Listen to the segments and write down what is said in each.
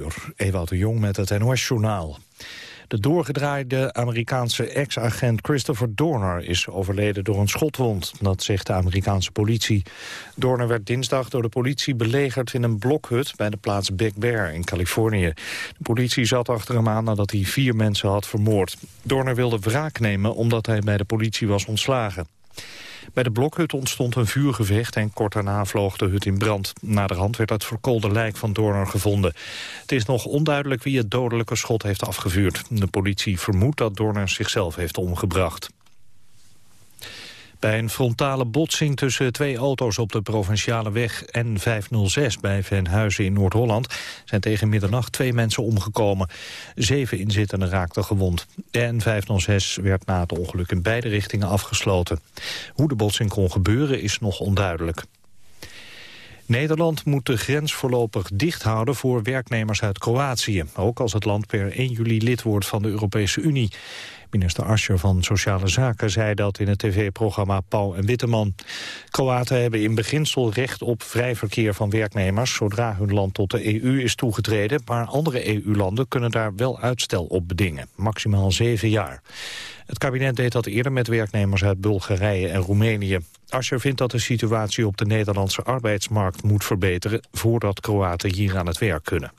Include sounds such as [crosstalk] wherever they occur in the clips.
uur. De Jong met het NOS-journaal. De doorgedraaide Amerikaanse ex-agent Christopher Dorner is overleden door een schotwond. Dat zegt de Amerikaanse politie. Dorner werd dinsdag door de politie belegerd in een blokhut bij de plaats Big Bear in Californië. De politie zat achter hem aan nadat hij vier mensen had vermoord. Dorner wilde wraak nemen omdat hij bij de politie was ontslagen. Bij de blokhut ontstond een vuurgevecht en kort daarna vloog de hut in brand. Naderhand werd het verkoolde lijk van Dorner gevonden. Het is nog onduidelijk wie het dodelijke schot heeft afgevuurd. De politie vermoedt dat Dorner zichzelf heeft omgebracht. Bij een frontale botsing tussen twee auto's op de provinciale weg N506 bij Venhuizen in Noord-Holland zijn tegen middernacht twee mensen omgekomen. Zeven inzittenden raakten gewond. De N506 werd na het ongeluk in beide richtingen afgesloten. Hoe de botsing kon gebeuren is nog onduidelijk. Nederland moet de grens voorlopig dicht houden voor werknemers uit Kroatië. Ook als het land per 1 juli lid wordt van de Europese Unie. Minister Ascher van Sociale Zaken zei dat in het tv-programma Pauw en Witteman. Kroaten hebben in beginsel recht op vrij verkeer van werknemers... zodra hun land tot de EU is toegetreden. Maar andere EU-landen kunnen daar wel uitstel op bedingen. Maximaal zeven jaar. Het kabinet deed dat eerder met werknemers uit Bulgarije en Roemenië. Ascher vindt dat de situatie op de Nederlandse arbeidsmarkt moet verbeteren... voordat Kroaten hier aan het werk kunnen.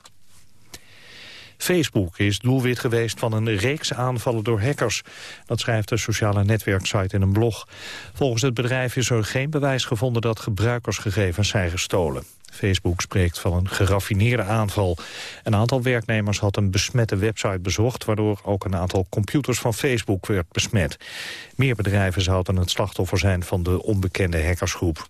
Facebook is doelwit geweest van een reeks aanvallen door hackers. Dat schrijft de sociale netwerksite in een blog. Volgens het bedrijf is er geen bewijs gevonden dat gebruikersgegevens zijn gestolen. Facebook spreekt van een geraffineerde aanval. Een aantal werknemers had een besmette website bezocht... waardoor ook een aantal computers van Facebook werd besmet. Meer bedrijven zouden het slachtoffer zijn van de onbekende hackersgroep.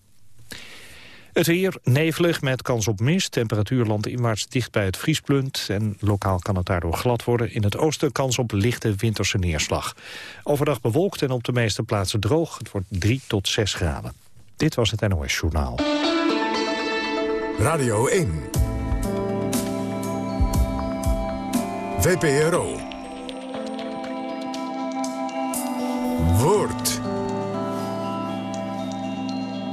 Het weer nevelig met kans op mist. Temperatuur landinwaarts dicht bij het vriespunt. En lokaal kan het daardoor glad worden. In het oosten kans op lichte winterse neerslag. Overdag bewolkt en op de meeste plaatsen droog. Het wordt 3 tot 6 graden. Dit was het NOS Journaal. Radio 1. VPRO. Woord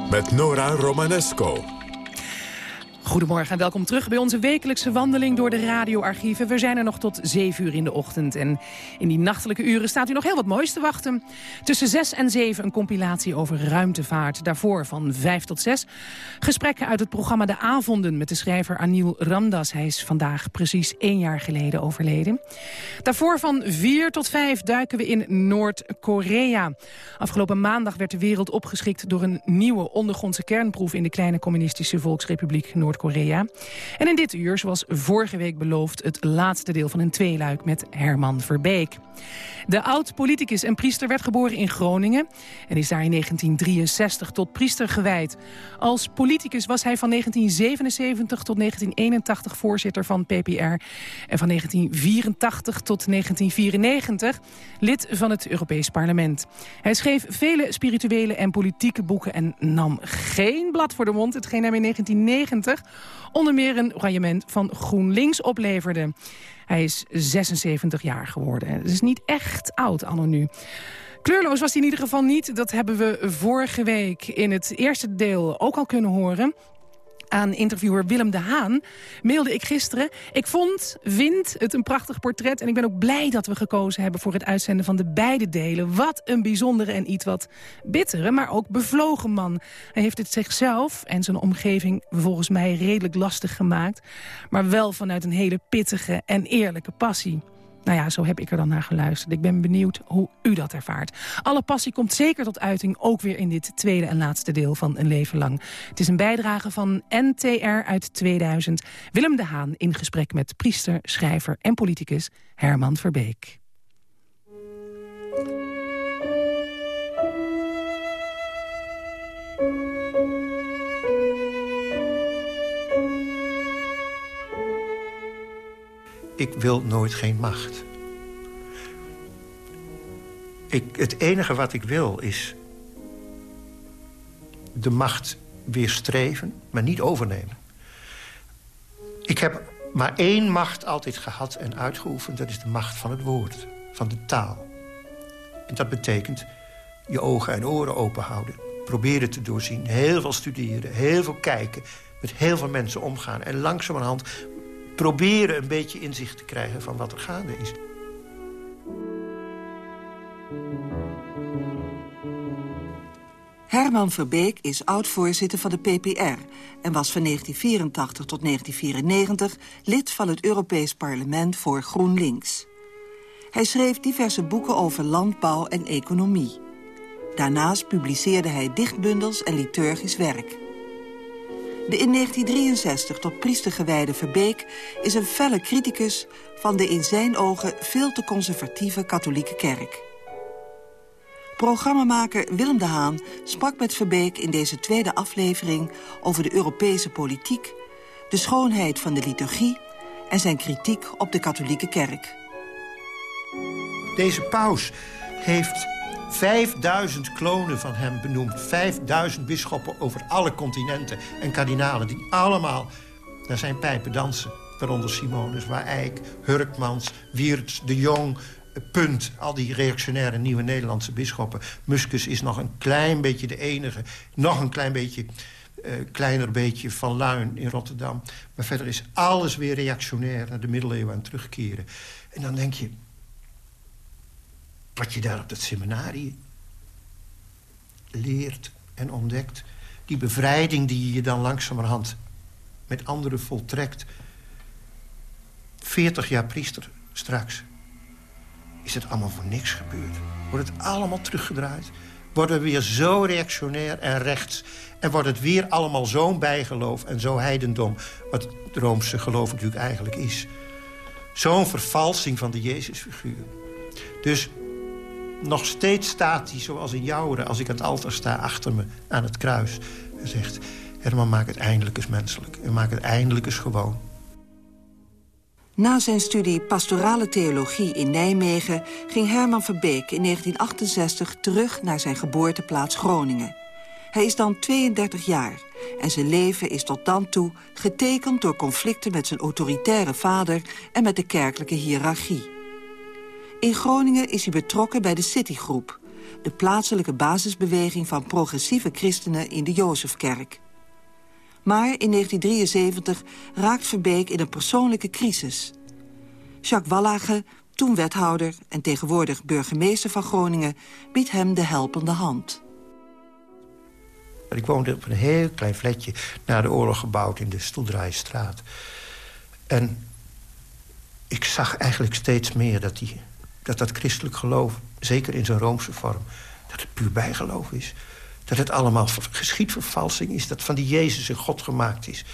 met Nora Romanesco. Goedemorgen en welkom terug bij onze wekelijkse wandeling door de radioarchieven. We zijn er nog tot 7 uur in de ochtend. En in die nachtelijke uren staat u nog heel wat moois te wachten. Tussen 6 en 7 een compilatie over ruimtevaart. Daarvoor van 5 tot 6 gesprekken uit het programma De Avonden... met de schrijver Anil Ramdas. Hij is vandaag precies één jaar geleden overleden. Daarvoor van 4 tot 5 duiken we in Noord-Korea. Afgelopen maandag werd de wereld opgeschikt... door een nieuwe ondergrondse kernproef... in de kleine communistische volksrepubliek Noord korea En in dit uur, zoals vorige week beloofd... het laatste deel van een tweeluik met Herman Verbeek. De oud-politicus en priester werd geboren in Groningen... en is daar in 1963 tot priester gewijd. Als politicus was hij van 1977 tot 1981 voorzitter van PPR... en van 1984 tot 1994 lid van het Europees Parlement. Hij schreef vele spirituele en politieke boeken... en nam geen blad voor de mond, hetgeen hem in 1990 onder meer een royement van GroenLinks opleverde. Hij is 76 jaar geworden. Het is niet echt oud, anno nu. Kleurloos was hij in ieder geval niet. Dat hebben we vorige week in het eerste deel ook al kunnen horen aan interviewer Willem de Haan mailde ik gisteren... ik vond, vind het een prachtig portret... en ik ben ook blij dat we gekozen hebben voor het uitzenden van de beide delen. Wat een bijzondere en iets wat bittere, maar ook bevlogen man. Hij heeft het zichzelf en zijn omgeving volgens mij redelijk lastig gemaakt... maar wel vanuit een hele pittige en eerlijke passie. Nou ja, zo heb ik er dan naar geluisterd. Ik ben benieuwd hoe u dat ervaart. Alle passie komt zeker tot uiting, ook weer in dit tweede en laatste deel van Een Leven Lang. Het is een bijdrage van NTR uit 2000. Willem de Haan in gesprek met priester, schrijver en politicus Herman Verbeek. Ik wil nooit geen macht. Ik, het enige wat ik wil is de macht weerstreven, maar niet overnemen. Ik heb maar één macht altijd gehad en uitgeoefend. Dat is de macht van het woord, van de taal. En dat betekent je ogen en oren open houden. Proberen te doorzien, heel veel studeren, heel veel kijken... met heel veel mensen omgaan. En langzamerhand proberen een beetje inzicht te krijgen van wat er gaande is. Herman Verbeek is oud-voorzitter van de PPR... en was van 1984 tot 1994 lid van het Europees Parlement voor GroenLinks. Hij schreef diverse boeken over landbouw en economie. Daarnaast publiceerde hij dichtbundels en liturgisch werk. De in 1963 tot priester gewijde Verbeek is een felle criticus... van de in zijn ogen veel te conservatieve katholieke kerk. Programmamaker Willem de Haan sprak met Verbeek in deze tweede aflevering... over de Europese politiek, de schoonheid van de liturgie... en zijn kritiek op de katholieke kerk. Deze paus heeft 5000 klonen van hem benoemd. 5000 bisschoppen over alle continenten en kardinalen... die allemaal naar zijn pijpen dansen. Waaronder Simonus, Waaijk, Hurkmans, Wiertz, de Jong... Punt, al die reactionaire nieuwe Nederlandse bisschoppen. Muscus is nog een klein beetje de enige. Nog een klein beetje, uh, kleiner beetje van Luin in Rotterdam. Maar verder is alles weer reactionair naar de middeleeuwen aan terugkeren. En dan denk je, wat je daar op dat seminarie leert en ontdekt... die bevrijding die je dan langzamerhand met anderen voltrekt... 40 jaar priester straks... is het allemaal voor niks gebeurd. Wordt het allemaal teruggedraaid. Worden we weer zo reactionair en rechts. En wordt het weer allemaal zo'n bijgeloof en zo heidendom... wat het Roomse geloof natuurlijk eigenlijk is. Zo'n vervalsing van de Jezusfiguur. Dus nog steeds staat hij zoals in Jouweren... als ik aan het altaar sta achter me aan het kruis. En zegt, Herman, maak het eindelijk eens menselijk. En maak het eindelijk eens gewoon. Na zijn studie pastorale theologie in Nijmegen... ging Herman Verbeek in 1968 terug naar zijn geboorteplaats Groningen. Hij is dan 32 jaar en zijn leven is tot dan toe getekend door conflicten met zijn autoritaire vader en met de kerkelijke hiërarchie. In Groningen is hij betrokken bij de Citygroep... de plaatselijke basisbeweging van progressieve christenen in de Jozefkerk. Maar in 1973 raakt Verbeek in een persoonlijke crisis. Jacques Wallage, toen wethouder en tegenwoordig burgemeester van Groningen... biedt hem de helpende hand. Ik woonde op een heel klein flatje na de oorlog gebouwd in de Stoeldraaistraat. En ik zag eigenlijk steeds meer dat die dat dat christelijk geloof, zeker in zijn Roomse vorm... dat het puur bijgeloof is. Dat het allemaal geschiedvervalsing is. Dat van die Jezus een God gemaakt is.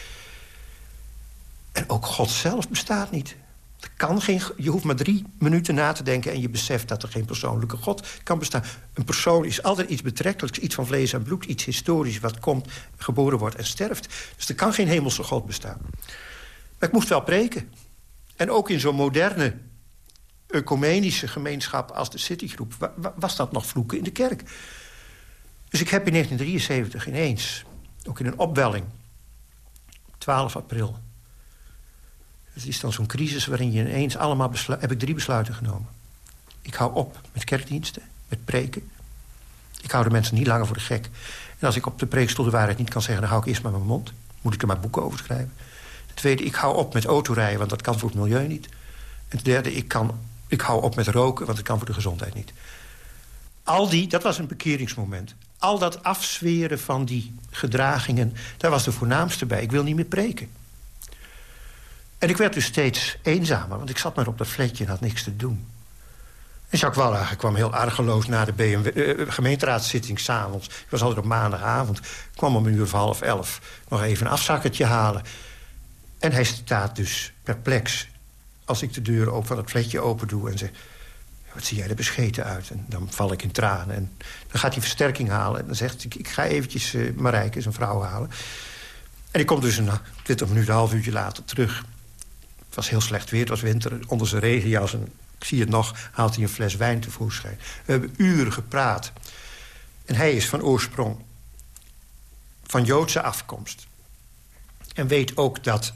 En ook God zelf bestaat niet. Er kan geen, je hoeft maar drie minuten na te denken... en je beseft dat er geen persoonlijke God kan bestaan. Een persoon is altijd iets betrekkelijks, iets van vlees en bloed... iets historisch wat komt, geboren wordt en sterft. Dus er kan geen hemelse God bestaan. Maar ik moest wel preken. En ook in zo'n moderne ecumenische gemeenschap als de Citygroep... was dat nog vloeken in de kerk. Dus ik heb in 1973 ineens, ook in een opwelling... 12 april... Het is dan zo'n crisis waarin je ineens allemaal heb ik drie besluiten genomen. Ik hou op met kerkdiensten, met preken. Ik hou de mensen niet langer voor de gek. En als ik op de preekstoel de waarheid niet kan zeggen... dan hou ik eerst maar mijn mond. Moet ik er maar boeken over schrijven. Ten tweede, ik hou op met autorijden, want dat kan voor het milieu niet. En ten derde, ik kan ik hou op met roken, want het kan voor de gezondheid niet. Al die, dat was een bekeringsmoment. Al dat afzweren van die gedragingen, daar was de voornaamste bij. Ik wil niet meer preken. En ik werd dus steeds eenzamer, want ik zat maar op dat flatje en had niks te doen. En Jacques Wallager kwam heel argeloos na de BMW, uh, gemeenteraadszitting s'avonds. Ik was altijd op maandagavond. kwam om een uur of half elf nog even een afzakkertje halen. En hij staat dus perplex als ik de deur ook van het flatje open doe en zeg... wat zie jij er bescheten uit? En dan val ik in tranen. En dan gaat hij versterking halen. En dan zegt hij, ik ga eventjes uh, Marijke, zijn vrouw, halen. En ik kom dus een 20 minuten, een half uurtje later terug. Het was heel slecht weer, het was winter. Onder zijn regenjas, en ik zie het nog, haalt hij een fles wijn tevoorschijn. We hebben uren gepraat. En hij is van oorsprong van Joodse afkomst. En weet ook dat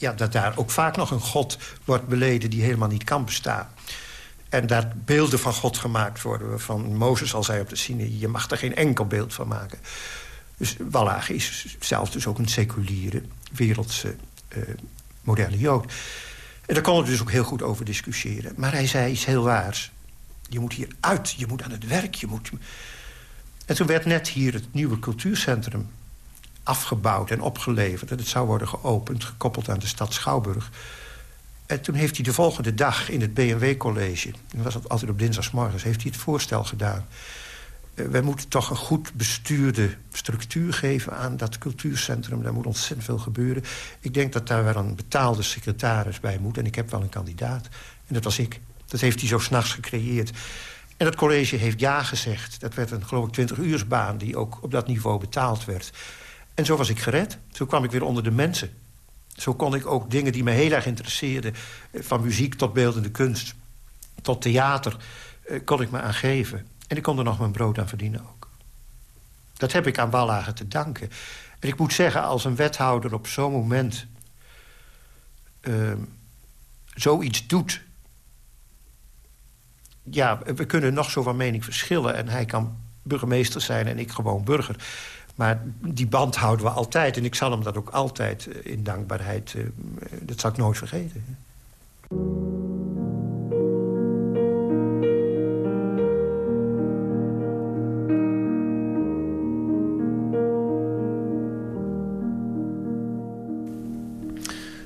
ja, dat daar ook vaak nog een God wordt beleden... die helemaal niet kan bestaan. En daar beelden van God gemaakt worden. Van Mozes al zei op de Sinai, je mag er geen enkel beeld van maken. Dus Wallage is zelf dus ook een seculiere, wereldse uh, moderne Jood. En daar kon ik dus ook heel goed over discussiëren. Maar hij zei iets heel waars. Je moet hier uit, je moet aan het werk, je moet... En toen werd net hier het nieuwe cultuurcentrum afgebouwd en opgeleverd. En het zou worden geopend, gekoppeld aan de stad Schouwburg. En toen heeft hij de volgende dag in het BMW-college... dat was altijd op dinsdagsmorgens, heeft hij het voorstel gedaan... Uh, wij moeten toch een goed bestuurde structuur geven aan dat cultuurcentrum. Daar moet ontzettend veel gebeuren. Ik denk dat daar wel een betaalde secretaris bij moet. En ik heb wel een kandidaat. En dat was ik. Dat heeft hij zo s'nachts gecreëerd. En het college heeft ja gezegd. Dat werd een, geloof ik, 20 uursbaan die ook op dat niveau betaald werd. En zo was ik gered. Zo kwam ik weer onder de mensen. Zo kon ik ook dingen die me heel erg interesseerden... Eh, van muziek tot beeldende kunst, tot theater... Eh, kon ik me aan geven. En ik kon er nog mijn brood aan verdienen ook. Dat heb ik aan Wallagen te danken. En ik moet zeggen, als een wethouder op zo'n moment... Uh, zoiets doet... Ja, we kunnen nog zo van mening verschillen... en hij kan burgemeester zijn en ik gewoon burger... Maar die band houden we altijd. En ik zal hem dat ook altijd eh, in dankbaarheid... Eh, dat zal ik nooit vergeten.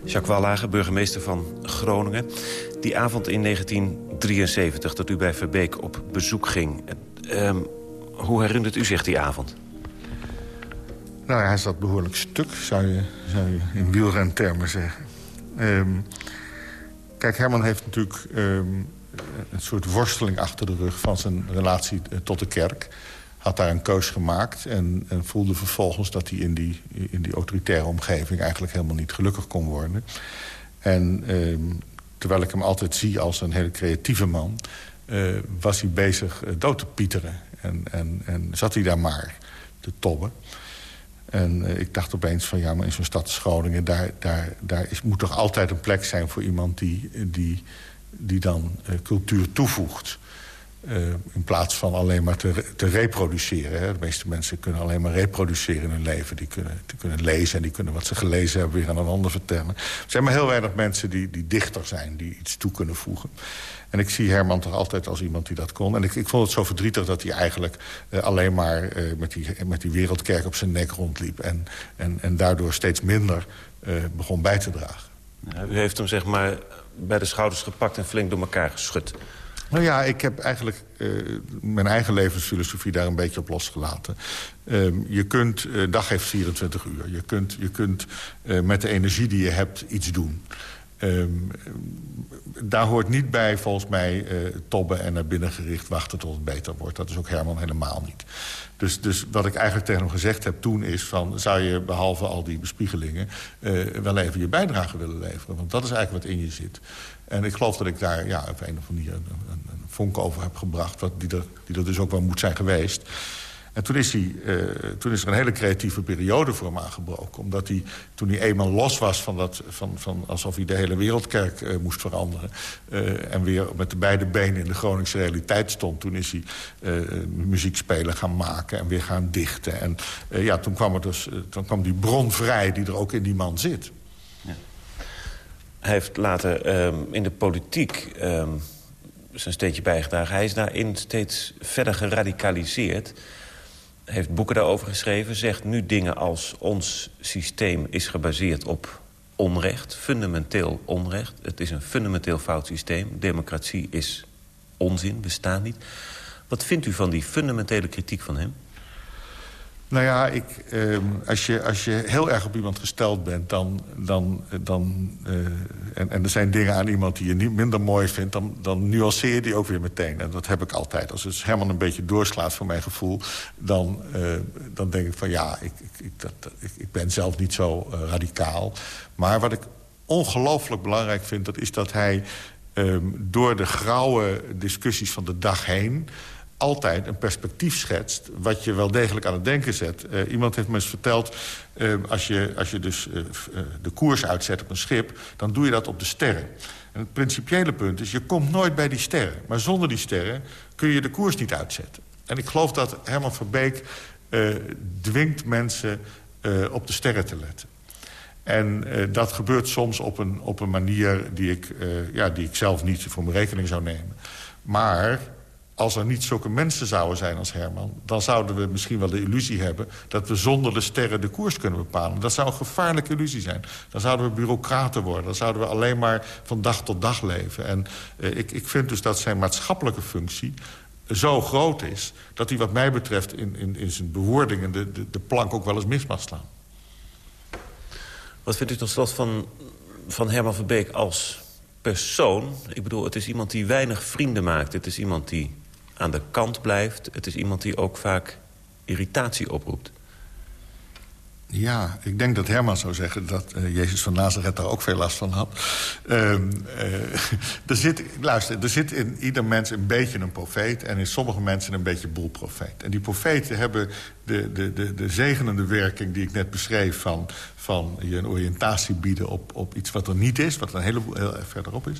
Jacques Wallagen, burgemeester van Groningen. Die avond in 1973 dat u bij Verbeek op bezoek ging. Uh, hoe herinnert u zich die avond? Nou hij zat behoorlijk stuk, zou je, zou je in wielrentermen zeggen. Um, kijk, Herman heeft natuurlijk um, een soort worsteling achter de rug... van zijn relatie eh, tot de kerk. Had daar een keus gemaakt en, en, voelde vervolgens... dat hij in die, in die autoritaire omgeving eigenlijk helemaal niet gelukkig kon worden. En um, terwijl ik hem altijd zie als een hele creatieve man... Uh, was hij bezig uh, dood te pieteren. En, en, en zat hij daar maar te tobben. En uh, ik dacht opeens van ja, maar in zo'n stad Groningen... daar, daar, daar is, moet toch altijd een plek zijn voor iemand die, die, die dan uh, cultuur toevoegt. Uh, in plaats van alleen maar te, te reproduceren. Hè. De meeste mensen kunnen alleen maar reproduceren in hun leven. Die kunnen, die kunnen lezen en die kunnen wat ze gelezen hebben... weer aan een ander vertellen. Er zijn maar heel weinig mensen die, die dichter zijn... die iets toe kunnen voegen. En ik zie Herman toch altijd als iemand die dat kon. En ik, ik vond het zo verdrietig dat hij eigenlijk uh, alleen maar uh, met, die, met die wereldkerk op zijn nek rondliep. En, en, en daardoor steeds minder begon bij te dragen. U heeft hem zeg maar bij de schouders gepakt en flink door elkaar geschud. Nou ja, ik heb eigenlijk uh, mijn eigen levensfilosofie daar een beetje op losgelaten. Uh, je kunt, uh, dag heeft 24 uur. Je kunt, je kunt met de energie die je hebt iets doen. Um, daar hoort niet bij, volgens mij, uh, tobben en naar binnen gericht wachten tot het beter wordt. Dat is ook Herman helemaal niet. Dus, dus wat ik eigenlijk tegen hem gezegd heb toen is van... zou je behalve al die bespiegelingen uh, wel even je bijdrage willen leveren? Want dat is eigenlijk wat in je zit. En ik geloof dat ik daar ja, op een of andere manier een, een, een vonk over heb gebracht... Wat, die, er, die er dus ook wel moet zijn geweest. En toen is, uh, toen is er een hele creatieve periode voor hem aangebroken. Omdat hij, toen hij eenmaal los was van dat... Van, van alsof hij de hele wereldkerk uh, moest veranderen... Uh, en weer met de beide benen in de Groningse realiteit stond... toen is hij muziek spelen gaan maken en weer gaan dichten. En ja, toen kwam, er dus, toen kwam die bron vrij die er ook in die man zit. Ja. Hij heeft later um, in de politiek... Um zijn steentje bijgedragen. Hij is daarin steeds verder geradicaliseerd heeft boeken daarover geschreven. Zegt nu dingen als ons systeem is gebaseerd op onrecht. Fundamenteel onrecht. Het is een fundamenteel fout systeem. Democratie is onzin, bestaat niet. Wat vindt u van die fundamentele kritiek van hem? Nou ja, ik, uh, als, je, als je heel erg op iemand gesteld bent... Dan, dan, dan, uh, en, en er zijn dingen aan iemand die je niet minder mooi vindt... Dan, dan nuanceer je die ook weer meteen. En dat heb ik altijd. Als het helemaal een beetje doorslaat voor mijn gevoel... dan, uh, dan denk ik van ja, ik, ik, dat, ik, ik ben zelf niet zo uh, radicaal. Maar wat ik ongelooflijk belangrijk vind... dat is dat hij um, door de grauwe discussies van de dag heen altijd een perspectief schetst... wat je wel degelijk aan het denken zet. Uh, iemand heeft me eens verteld... Uh, als, je, als je dus uh, de koers uitzet op een schip... dan doe je dat op de sterren. En het principiële punt is, je komt nooit bij die sterren. Maar zonder die sterren kun je de koers niet uitzetten. En ik geloof dat Herman van Beek dwingt mensen op de sterren te letten. En dat gebeurt soms op een, op een manier die ik, ja, die ik zelf niet voor mijn rekening zou nemen. Maar als er niet zulke mensen zouden zijn als Herman... dan zouden we misschien wel de illusie hebben... dat we zonder de sterren de koers kunnen bepalen. Dat zou een gevaarlijke illusie zijn. Dan zouden we bureaucraten worden. Dan zouden we alleen maar van dag tot dag leven. En uh, ik, ik vind dus dat zijn maatschappelijke functie zo groot is... dat hij wat mij betreft in, in, in zijn bewoordingen de, de, de plank ook wel eens mis mag slaan. Wat vindt u tot slot van, van Herman van Beek als persoon? Ik bedoel, het is iemand die weinig vrienden maakt. Het is iemand die aan de kant blijft. Het is iemand die ook vaak irritatie oproept. Ja, ik denk dat Herman zou zeggen dat uh, Jezus van Nazareth daar ook veel last van had. Uh, uh, [laughs] er zit, luister, er zit in ieder mens een beetje een profeet... en in sommige mensen een beetje boelprofeet. En die profeten hebben de, de, de, de zegenende werking die ik net beschreef... van, van je een oriëntatie bieden op, op iets wat er niet is... wat een heleboel heel verderop is.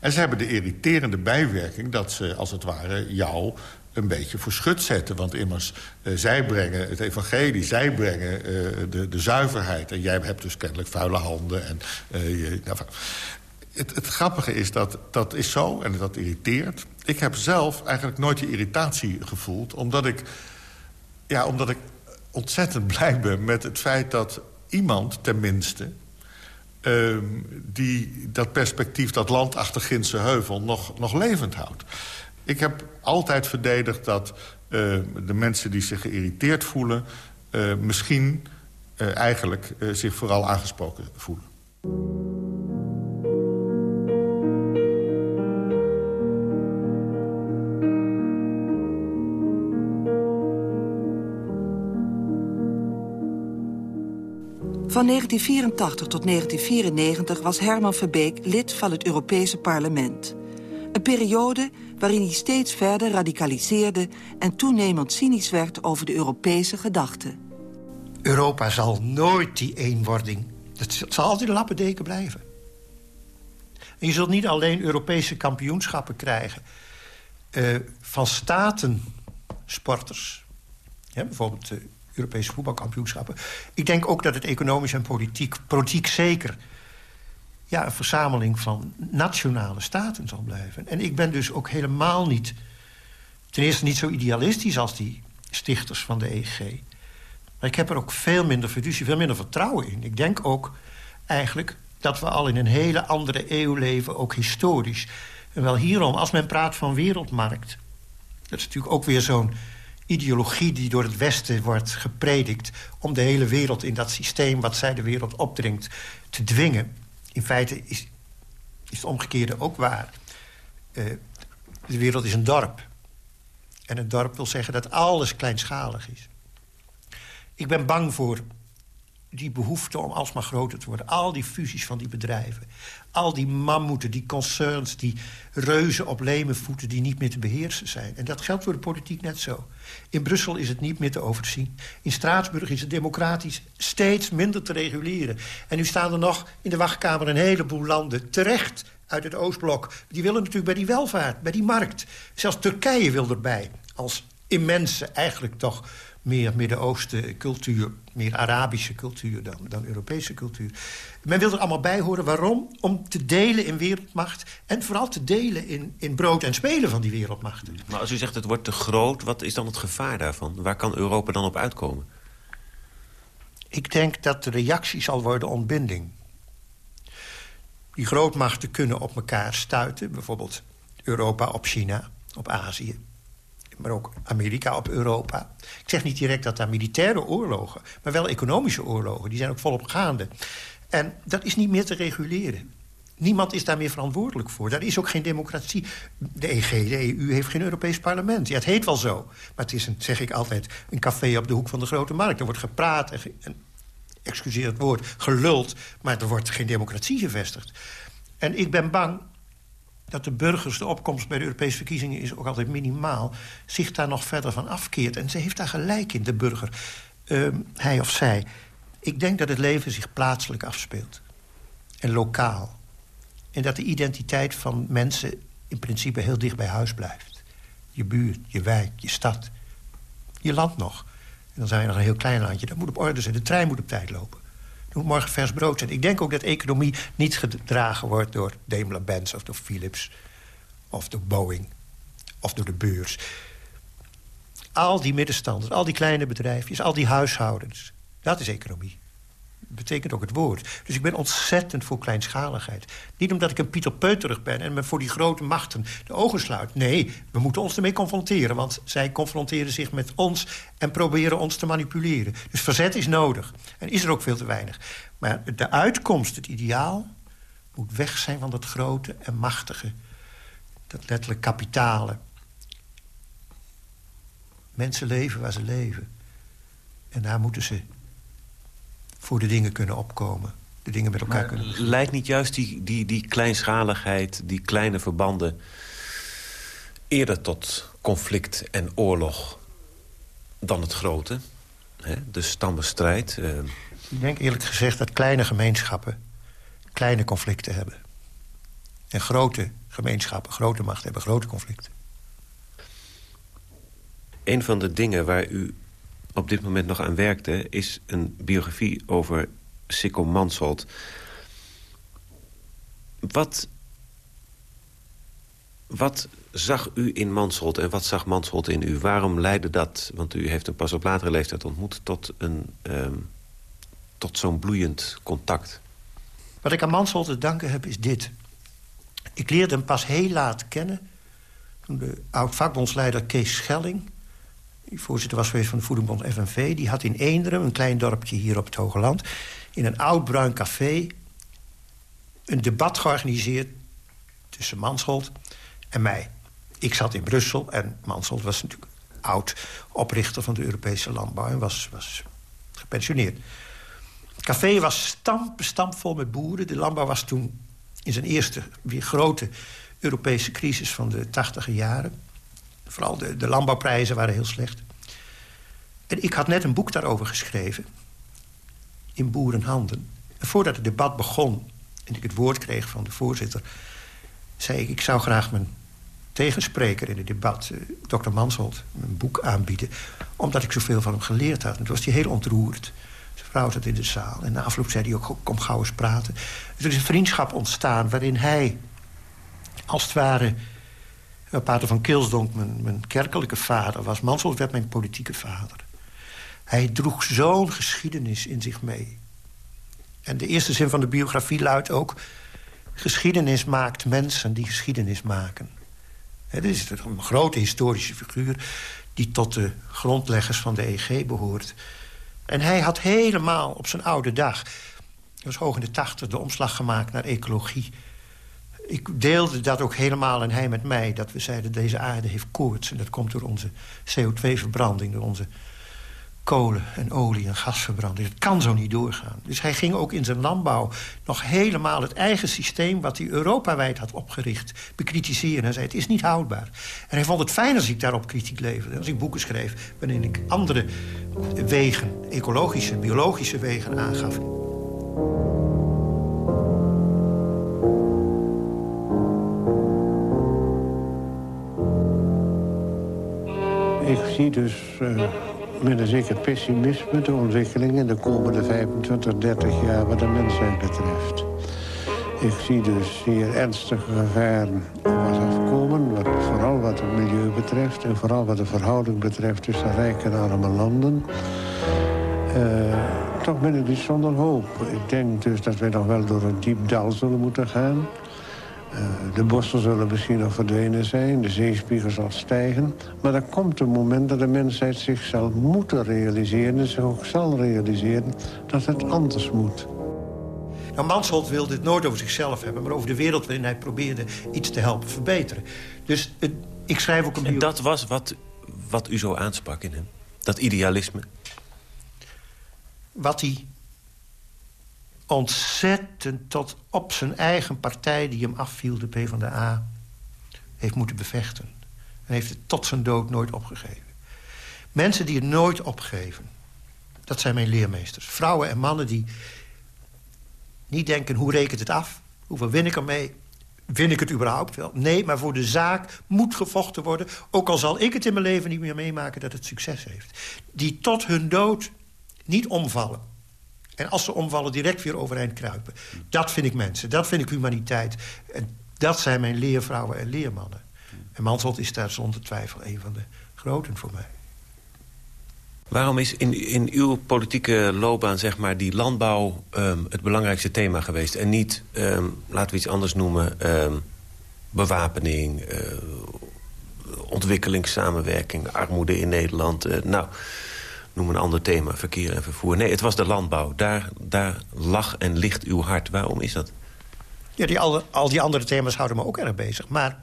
En ze hebben de irriterende bijwerking dat ze, als het ware, jou een beetje voor schut zetten. Want immers, uh, zij brengen het evangelie, zij brengen uh, de, de zuiverheid. En jij hebt dus kennelijk vuile handen. En, uh, je, nou, het, het, grappige is dat dat is zo en dat irriteert. Ik heb zelf eigenlijk nooit die irritatie gevoeld... omdat ik, ja, omdat ik ontzettend [laughs] blij ben met het feit dat iemand tenminste... Uh, die dat perspectief, dat land achter Ginse Heuvel, nog, nog levend houdt. Ik heb altijd verdedigd dat uh, de mensen die zich geïrriteerd voelen... Uh, misschien uh, eigenlijk zich vooral aangesproken voelen. Van 1984 tot 1994 was Herman Verbeek lid van het Europese parlement. Een periode waarin hij steeds verder radicaliseerde... en toenemend cynisch werd over de Europese gedachte. Europa zal nooit die eenwording... Het zal altijd een lappendeken blijven. En je zult niet alleen Europese kampioenschappen krijgen... Uh, van statensporters. Ja, bijvoorbeeld de Europese voetbalkampioenschappen. Ik denk ook dat het economisch en politiek, politiek zeker ja, een verzameling van nationale staten zal blijven. En ik ben dus ook helemaal niet... ten eerste niet zo idealistisch als die stichters van de EG. Maar ik heb er ook veel minder fiducie, veel minder vertrouwen in. Ik denk ook eigenlijk dat we al in een hele andere eeuw leven, ook historisch. En wel hierom, als men praat van wereldmarkt... dat is natuurlijk ook weer zo'n ideologie die door het Westen wordt gepredikt... om de hele wereld in dat systeem wat zij de wereld opdringt te dwingen in feite is, is het omgekeerde ook waar. Uh, de wereld is een dorp. En een dorp wil zeggen dat alles kleinschalig is. Ik ben bang voor die behoefte om alsmaar groter te worden. Al die fusies van die bedrijven. Al die mammoeten, die concerns, die reuzen op lemenvoeten... die niet meer te beheersen zijn. En dat geldt voor de politiek net zo. In Brussel is het niet meer te overzien. In Straatsburg is het democratisch steeds minder te reguleren. En nu staan er nog in de wachtkamer een heleboel landen terecht uit het Oostblok. Die willen natuurlijk bij die welvaart, bij die markt. Zelfs Turkije wil erbij. Als immense, eigenlijk toch meer Midden-Oosten cultuur... meer Arabische cultuur dan, dan Europese cultuur. Men wil er allemaal bij horen. Waarom? Om te delen in wereldmacht... en vooral te delen in, in brood en spelen van die wereldmacht. Maar als u zegt het wordt te groot, wat is dan het gevaar daarvan? Waar kan Europa dan op uitkomen? Ik denk dat de reactie zal worden ontbinding. Die grootmachten kunnen op elkaar stuiten. Bijvoorbeeld Europa op China, op Azië maar ook Amerika op Europa. Ik zeg niet direct dat daar militaire oorlogen... maar wel economische oorlogen, die zijn ook volop gaande. En dat is niet meer te reguleren. Niemand is daar meer verantwoordelijk voor. Daar is ook geen democratie. De EG, de EU, heeft geen Europees parlement. Ja, het heet wel zo. Maar het is, een, zeg ik altijd, een café op de hoek van de grote markt. Er wordt gepraat en, excuseer het woord, geluld... maar er wordt geen democratie gevestigd. En ik ben bang dat de burgers, de opkomst bij de Europese verkiezingen is ook altijd minimaal... zich daar nog verder van afkeert. En ze heeft daar gelijk in, de burger. Uh, hij of zij. Ik denk dat het leven zich plaatselijk afspeelt. En lokaal. En dat de identiteit van mensen in principe heel dicht bij huis blijft. Je buurt, je wijk, je stad. Je land nog. En dan zijn we nog een heel klein landje. Dat moet op orde zijn. De trein moet op tijd lopen. Moet morgen vers brood zijn. Ik denk ook dat economie niet gedragen wordt door Daimler-Benz of door Philips... of door Boeing of door de beurs. Al die middenstanders, al die kleine bedrijfjes, al die huishoudens... dat is economie betekent ook het woord. Dus ik ben ontzettend voor kleinschaligheid. Niet omdat ik een Pieter Peuterig ben en me voor die grote machten de ogen sluit. Nee, we moeten ons ermee confronteren. Want zij confronteren zich met ons en proberen ons te manipuleren. Dus verzet is nodig. En is er ook veel te weinig. Maar de uitkomst, het ideaal, moet weg zijn van dat grote en machtige. Dat letterlijk kapitale. Mensen leven waar ze leven. En daar moeten ze voor de dingen kunnen opkomen. De dingen met elkaar kunnen... Lijkt niet juist die, die, die kleinschaligheid, die kleine verbanden... eerder tot conflict en oorlog dan het grote? Hè? De stammenstrijd. Uh... Ik denk eerlijk gezegd dat kleine gemeenschappen... kleine conflicten hebben. En grote gemeenschappen, grote macht hebben grote conflicten. Een van de dingen waar u op dit moment nog aan werkte... is een biografie over Sikko Mansholt. Wat, wat zag u in Mansholt en wat zag Mansholt in u? Waarom leidde dat, want u heeft hem pas op latere leeftijd ontmoet... tot, een, ehm, tot zo'n bloeiend contact? Wat ik aan Mansholt te danken heb, is dit. Ik leerde hem pas heel laat kennen... toen de oud-vakbondsleider Kees Schelling die voorzitter was geweest van de voedingbond FNV... die had in Eenderen, een klein dorpje hier op het Hoge Land... in een oud bruin café een debat georganiseerd... tussen Mansholt en mij. Ik zat in Brussel en Mansholt was natuurlijk oud oprichter van de Europese landbouw... en was, was gepensioneerd. Het café was stampvol met boeren. De landbouw was toen in zijn eerste weer grote Europese crisis van de tachtige jaren. Vooral de, de landbouwprijzen waren heel slecht. En ik had net een boek daarover geschreven. In boerenhanden. En voordat het debat begon en ik het woord kreeg van de voorzitter... zei ik, ik zou graag mijn tegenspreker in het debat, uh, dokter Mansholt, een boek aanbieden. Omdat ik zoveel van hem geleerd had. En toen was hij heel ontroerd. Zijn vrouw zat in de zaal. En na afloop zei hij ook, kom gauw eens praten. Dus er is een vriendschap ontstaan waarin hij, als het ware Pater van Kilsdonk, mijn, mijn kerkelijke vader was. Mansholt werd mijn politieke vader. Hij droeg zo'n geschiedenis in zich mee. En de eerste zin van de biografie luidt ook... geschiedenis maakt mensen die geschiedenis maken. Dit is een grote historische figuur... die tot de grondleggers van de EG behoort. En hij had helemaal op zijn oude dag... hij was hoog in de tachtig de omslag gemaakt naar ecologie ik deelde dat ook helemaal en hij met mij. Dat we zeiden, deze aarde heeft koorts. En dat komt door onze CO2-verbranding. Door onze kolen en olie en gasverbranding. Het kan zo niet doorgaan. Dus hij ging ook in zijn landbouw nog helemaal het eigen systeem... wat hij Europawijd had opgericht, bekritiseren. Hij zei, het is niet houdbaar. En hij vond het fijn als ik daarop kritiek leverde. Als ik boeken schreef waarin ik andere wegen... ecologische, biologische wegen aangaf. Ik zie dus uh, met een zeker pessimisme de ontwikkeling in de komende 25, 30 jaar wat de mensheid betreft. Ik zie dus zeer ernstige gevaren wat afkomen, wat, vooral wat het milieu betreft... en vooral wat de verhouding betreft tussen rijke en arme landen. Uh, toch ben ik niet zonder hoop. Ik denk dus dat wij nog wel door een diep dal zullen moeten gaan... Eh, de bossen zullen misschien nog verdwenen zijn, de zeespiegel zal stijgen. Maar er komt een moment dat de mensheid zich zal moeten realiseren... en zich ook zal realiseren dat het anders moet. Nou, Mansholt wilde het nooit over zichzelf hebben... maar over de wereld waarin hij probeerde iets te helpen verbeteren. Dus ik schrijf ook een... En dat was wat, wat u zo aansprak in hem? Dat idealisme? Wat hij ontzettend tot op zijn eigen partij die hem afviel, de PvdA, heeft moeten bevechten. En heeft het tot zijn dood nooit opgegeven. Mensen die het nooit opgeven, dat zijn mijn leermeesters. Vrouwen en mannen die niet denken, hoe rekent het af? Hoeveel win ik ermee? Win ik het überhaupt wel? Nee, maar voor de zaak moet gevochten worden. Ook al zal ik het in mijn leven niet meer meemaken dat het succes heeft. Die tot hun dood niet omvallen En als ze omvallen, direct weer overeind kruipen. Dat vind ik mensen, dat vind ik humaniteit. En dat zijn mijn leervrouwen en leermannen. En Mansholt is daar zonder twijfel een van de groten voor mij. Waarom is in, in uw politieke loopbaan zeg maar, die landbouw um, het belangrijkste thema geweest? En niet, um, laten we iets anders noemen, um, bewapening, uh, ontwikkelingssamenwerking, armoede in Nederland. Uh, nou, noem een ander thema, verkeer en vervoer. Nee, het was de landbouw. Daar, daar lag en ligt uw hart. Waarom is dat? Ja, die, al, al die andere thema's houden me ook erg bezig. Maar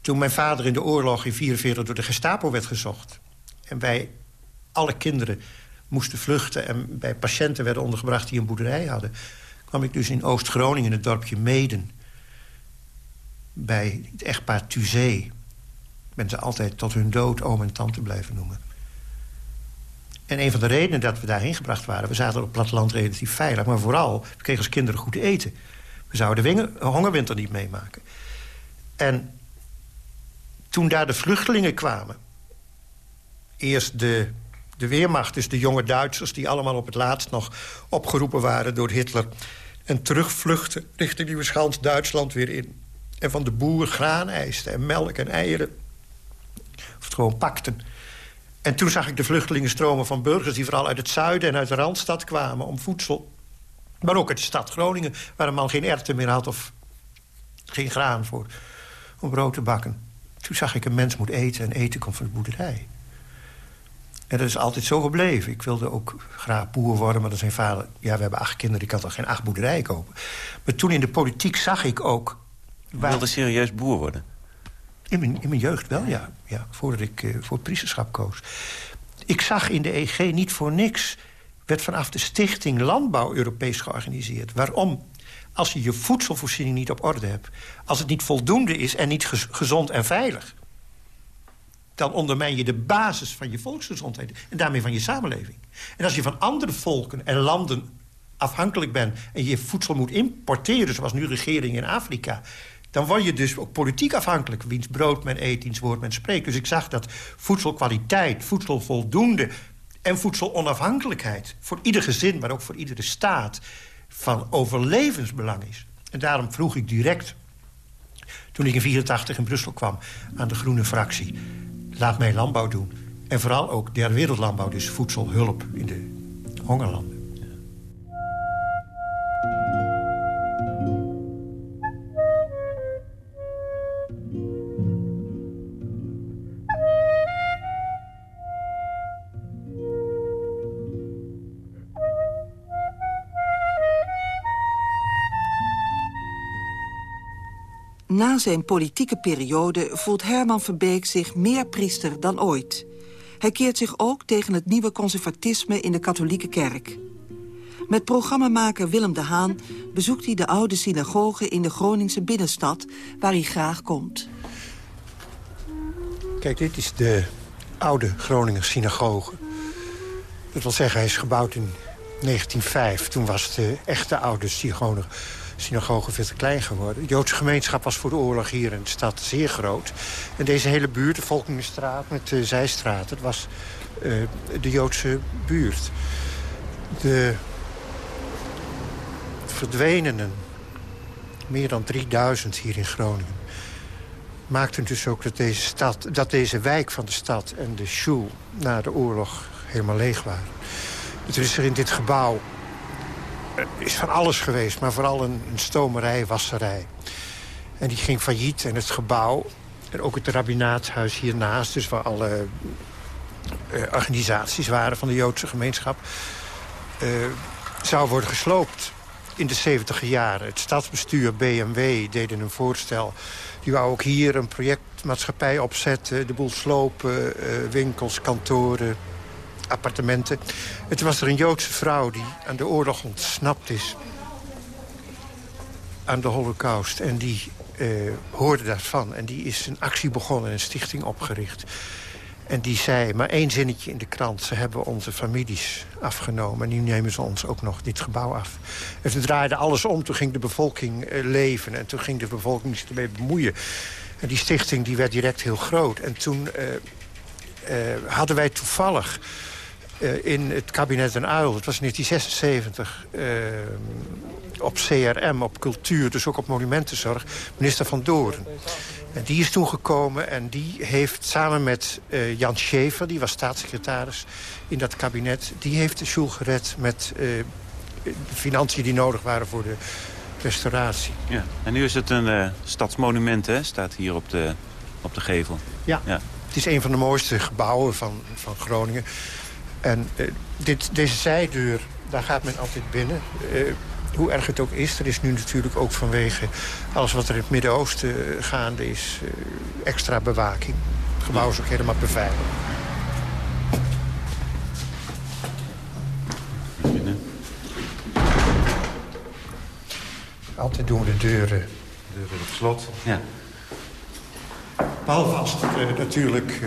toen mijn vader in de oorlog in 1944 door de Gestapo werd gezocht... en wij, alle kinderen, moesten vluchten... en bij patiënten werden ondergebracht die een boerderij hadden... kwam ik dus in Oost-Groningen, het dorpje Meden... bij het echtpaar Tuzé. Ben ze altijd tot hun dood oom en tante blijven noemen. En een van de redenen dat we daarheen gebracht waren... we zaten op het platteland relatief veilig... maar vooral, we kregen als kinderen goed eten. We zouden de hongerwinter niet meemaken. En toen daar de vluchtelingen kwamen... eerst de, de Weermacht, dus de jonge Duitsers... die allemaal op het laatst nog opgeroepen waren door Hitler... en terugvluchten richting Nieuwe Schans Duitsland weer in. En van de boer graan eisten en melk en eieren. Of het gewoon pakten. En toen zag ik de vluchtelingen stromen van burgers... die vooral uit het zuiden en uit de Randstad kwamen om voedsel. Maar ook uit de stad Groningen, waar een man geen erwten meer had... of geen graan voor om brood te bakken. Toen zag ik een mens moet eten en eten komt van de boerderij. En dat is altijd zo gebleven. Ik wilde ook graag boer worden, maar dan zijn vader... ja, we hebben acht kinderen, ik kan toch geen acht boerderijen kopen. Maar toen in de politiek zag ik ook... Waar... wilde serieus boer worden? In mijn, in mijn jeugd wel, ja. ja voordat ik uh, voor het priesterschap koos. Ik zag in de EG niet voor niks... werd vanaf de stichting Landbouw Europees georganiseerd. Waarom? als je je voedselvoorziening niet op orde hebt... als het niet voldoende is en niet gezond en veilig... dan ondermijn je de basis van je volksgezondheid... en daarmee van je samenleving. En als je van andere volken en landen afhankelijk bent... en je voedsel moet importeren, zoals nu regeringen in Afrika... dan word je dus ook politiek afhankelijk. Wiens brood men eet, wiens woord men spreekt. Dus ik zag dat voedselkwaliteit, voedselvoldoende... en voedselonafhankelijkheid voor ieder gezin, maar ook voor iedere staat van overlevensbelang is. En daarom vroeg ik direct, toen ik in 84 in Brussel kwam... aan de groene fractie, laat mij landbouw doen. En vooral ook derde wereldlandbouw, dus voedselhulp in de hongerlanden. Na zijn politieke periode voelt Herman Verbeek zich meer priester dan ooit. Hij keert zich ook tegen het nieuwe conservatisme in de katholieke kerk. Met programmamaker Willem de Haan bezoekt hij de oude synagoge in de Groningse binnenstad, waar hij graag komt. Kijk, dit is de oude Groninger synagoge. Dat wil zeggen, hij is gebouwd in 1905. Toen was de echte oude synagoge synagoge veel te klein geworden. De Joodse gemeenschap was voor de oorlog hier in de stad zeer groot. En deze hele buurt, de Volkingenstraat met de Zijstraat... dat was uh, de Joodse buurt. De verdwenenen, meer dan 3000 hier in Groningen... maakten dus ook dat deze, stad, dat deze wijk van de stad en de shul... na de oorlog helemaal leeg waren. Het is er in dit gebouw is van alles geweest, maar vooral een, een stomerij, wasserij. En die ging failliet en het gebouw... en ook het rabbinaatshuis hiernaast... dus waar alle uh, organisaties waren van de Joodse gemeenschap... Uh, zou worden gesloopt in de 70 jaren. Het stadsbestuur BMW deden een voorstel. Die wou ook hier een projectmaatschappij opzetten. De boel slopen, winkels, kantoren, appartementen. Het was er een Joodse vrouw die aan de oorlog ontsnapt is. Aan de holocaust. En die uh, hoorde daarvan. En die is een actie begonnen, een stichting opgericht. En die zei, maar één zinnetje in de krant... ze hebben onze families afgenomen. En nu nemen ze ons ook nog dit gebouw af. En toen draaide alles om. Toen ging de bevolking uh, leven. En toen ging de bevolking zich ermee bemoeien. En die stichting die werd direct heel groot. En toen uh, hadden wij toevallig in het kabinet Den Uil. Het was in 1976 uh, op CRM, op cultuur, dus ook op monumentenzorg, minister Van Doorn. En die is toen gekomen en die heeft samen met uh, Jan Schever... die was staatssecretaris in dat kabinet... die heeft de Sjoel gered met uh, de financiën die nodig waren voor de restauratie. Ja. En nu is het een uh, stadsmonument, hè? Staat hier op de, op de gevel. Ja. ja, het is een van de mooiste gebouwen van, van Groningen. En dit, deze zijdeur, daar gaat men altijd binnen hoe erg het ook is. Er is nu natuurlijk ook vanwege alles wat er in het Midden-Oosten gaande is... Extra bewaking. Het gebouw is ook helemaal beveiligd. Binnen. Altijd doen we de deuren, deuren op slot. Ja. Behalve als natuurlijk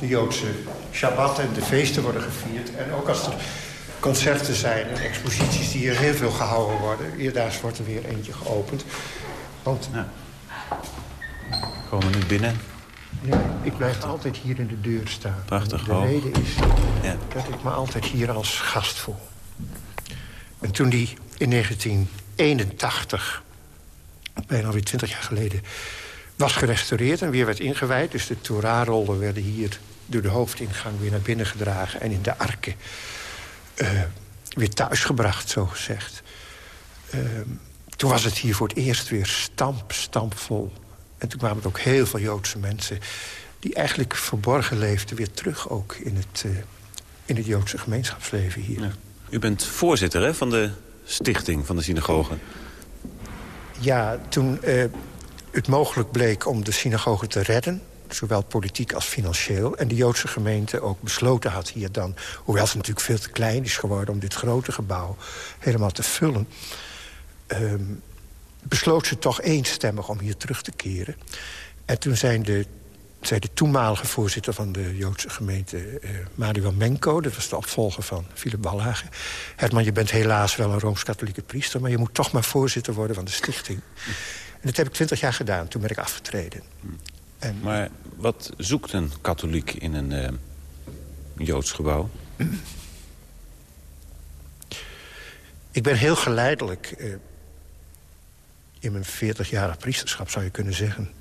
de Joodse Shabbat en de feesten worden gevierd. En ook als er concerten zijn en exposities die hier heel veel gehouden worden. Eerdaags wordt er weer eentje geopend. Want... Ja. Komen we nu binnen? Ja, ik blijf altijd hier in de deur staan. Prachtig De reden is ja. dat ik me altijd hier als gast voel. En toen die in 1981, bijna alweer 20 jaar geleden... was gerestaureerd en weer werd ingewijd... dus de Torah-rollen werden hier door de hoofdingang weer naar binnen gedragen... en in de arken uh, weer thuisgebracht, zo gezegd. Uh, toen was het hier voor het eerst weer stamp, stampvol. En toen kwamen er ook heel veel Joodse mensen... die eigenlijk verborgen leefden, weer terug ook in het, uh, in het Joodse gemeenschapsleven hier. Ja. U bent voorzitter hè, van de stichting van de synagoge. Ja, toen het mogelijk bleek om de synagoge te redden zowel politiek als financieel. En de Joodse gemeente ook besloten had hier dan... hoewel het natuurlijk veel te klein is geworden... om dit grote gebouw helemaal te vullen... Um, besloot ze toch eenstemmig om hier terug te keren. En toen zijn de, zei de toenmalige voorzitter van de Joodse gemeente... Uh, Menko, dat was de opvolger van Philip Ballhagen... Herman, je bent helaas wel een Rooms-Katholieke priester... maar je moet toch maar voorzitter worden van de stichting. En dat heb ik twintig jaar gedaan, toen ben ik afgetreden. En... Maar wat zoekt een katholiek in een uh, Joods gebouw? Ik ben heel geleidelijk... Uh, in mijn 40-jarig priesterschap, zou je kunnen zeggen...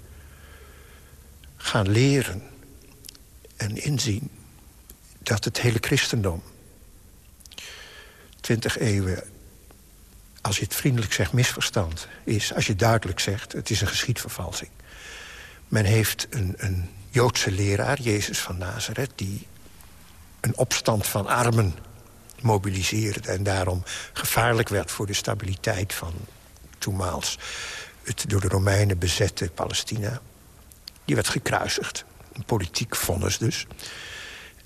gaan leren en inzien dat het hele christendom... twintig eeuwen, als je het vriendelijk zegt, misverstand is. Als je duidelijk zegt, het is een geschiedvervalsing. Men heeft een, een Joodse leraar, Jezus van Nazareth... die een opstand van armen mobiliseerde... en daarom gevaarlijk werd voor de stabiliteit van toenmaals... het door de Romeinen bezette Palestina. Die werd gekruisigd. Een politiek vonnis dus.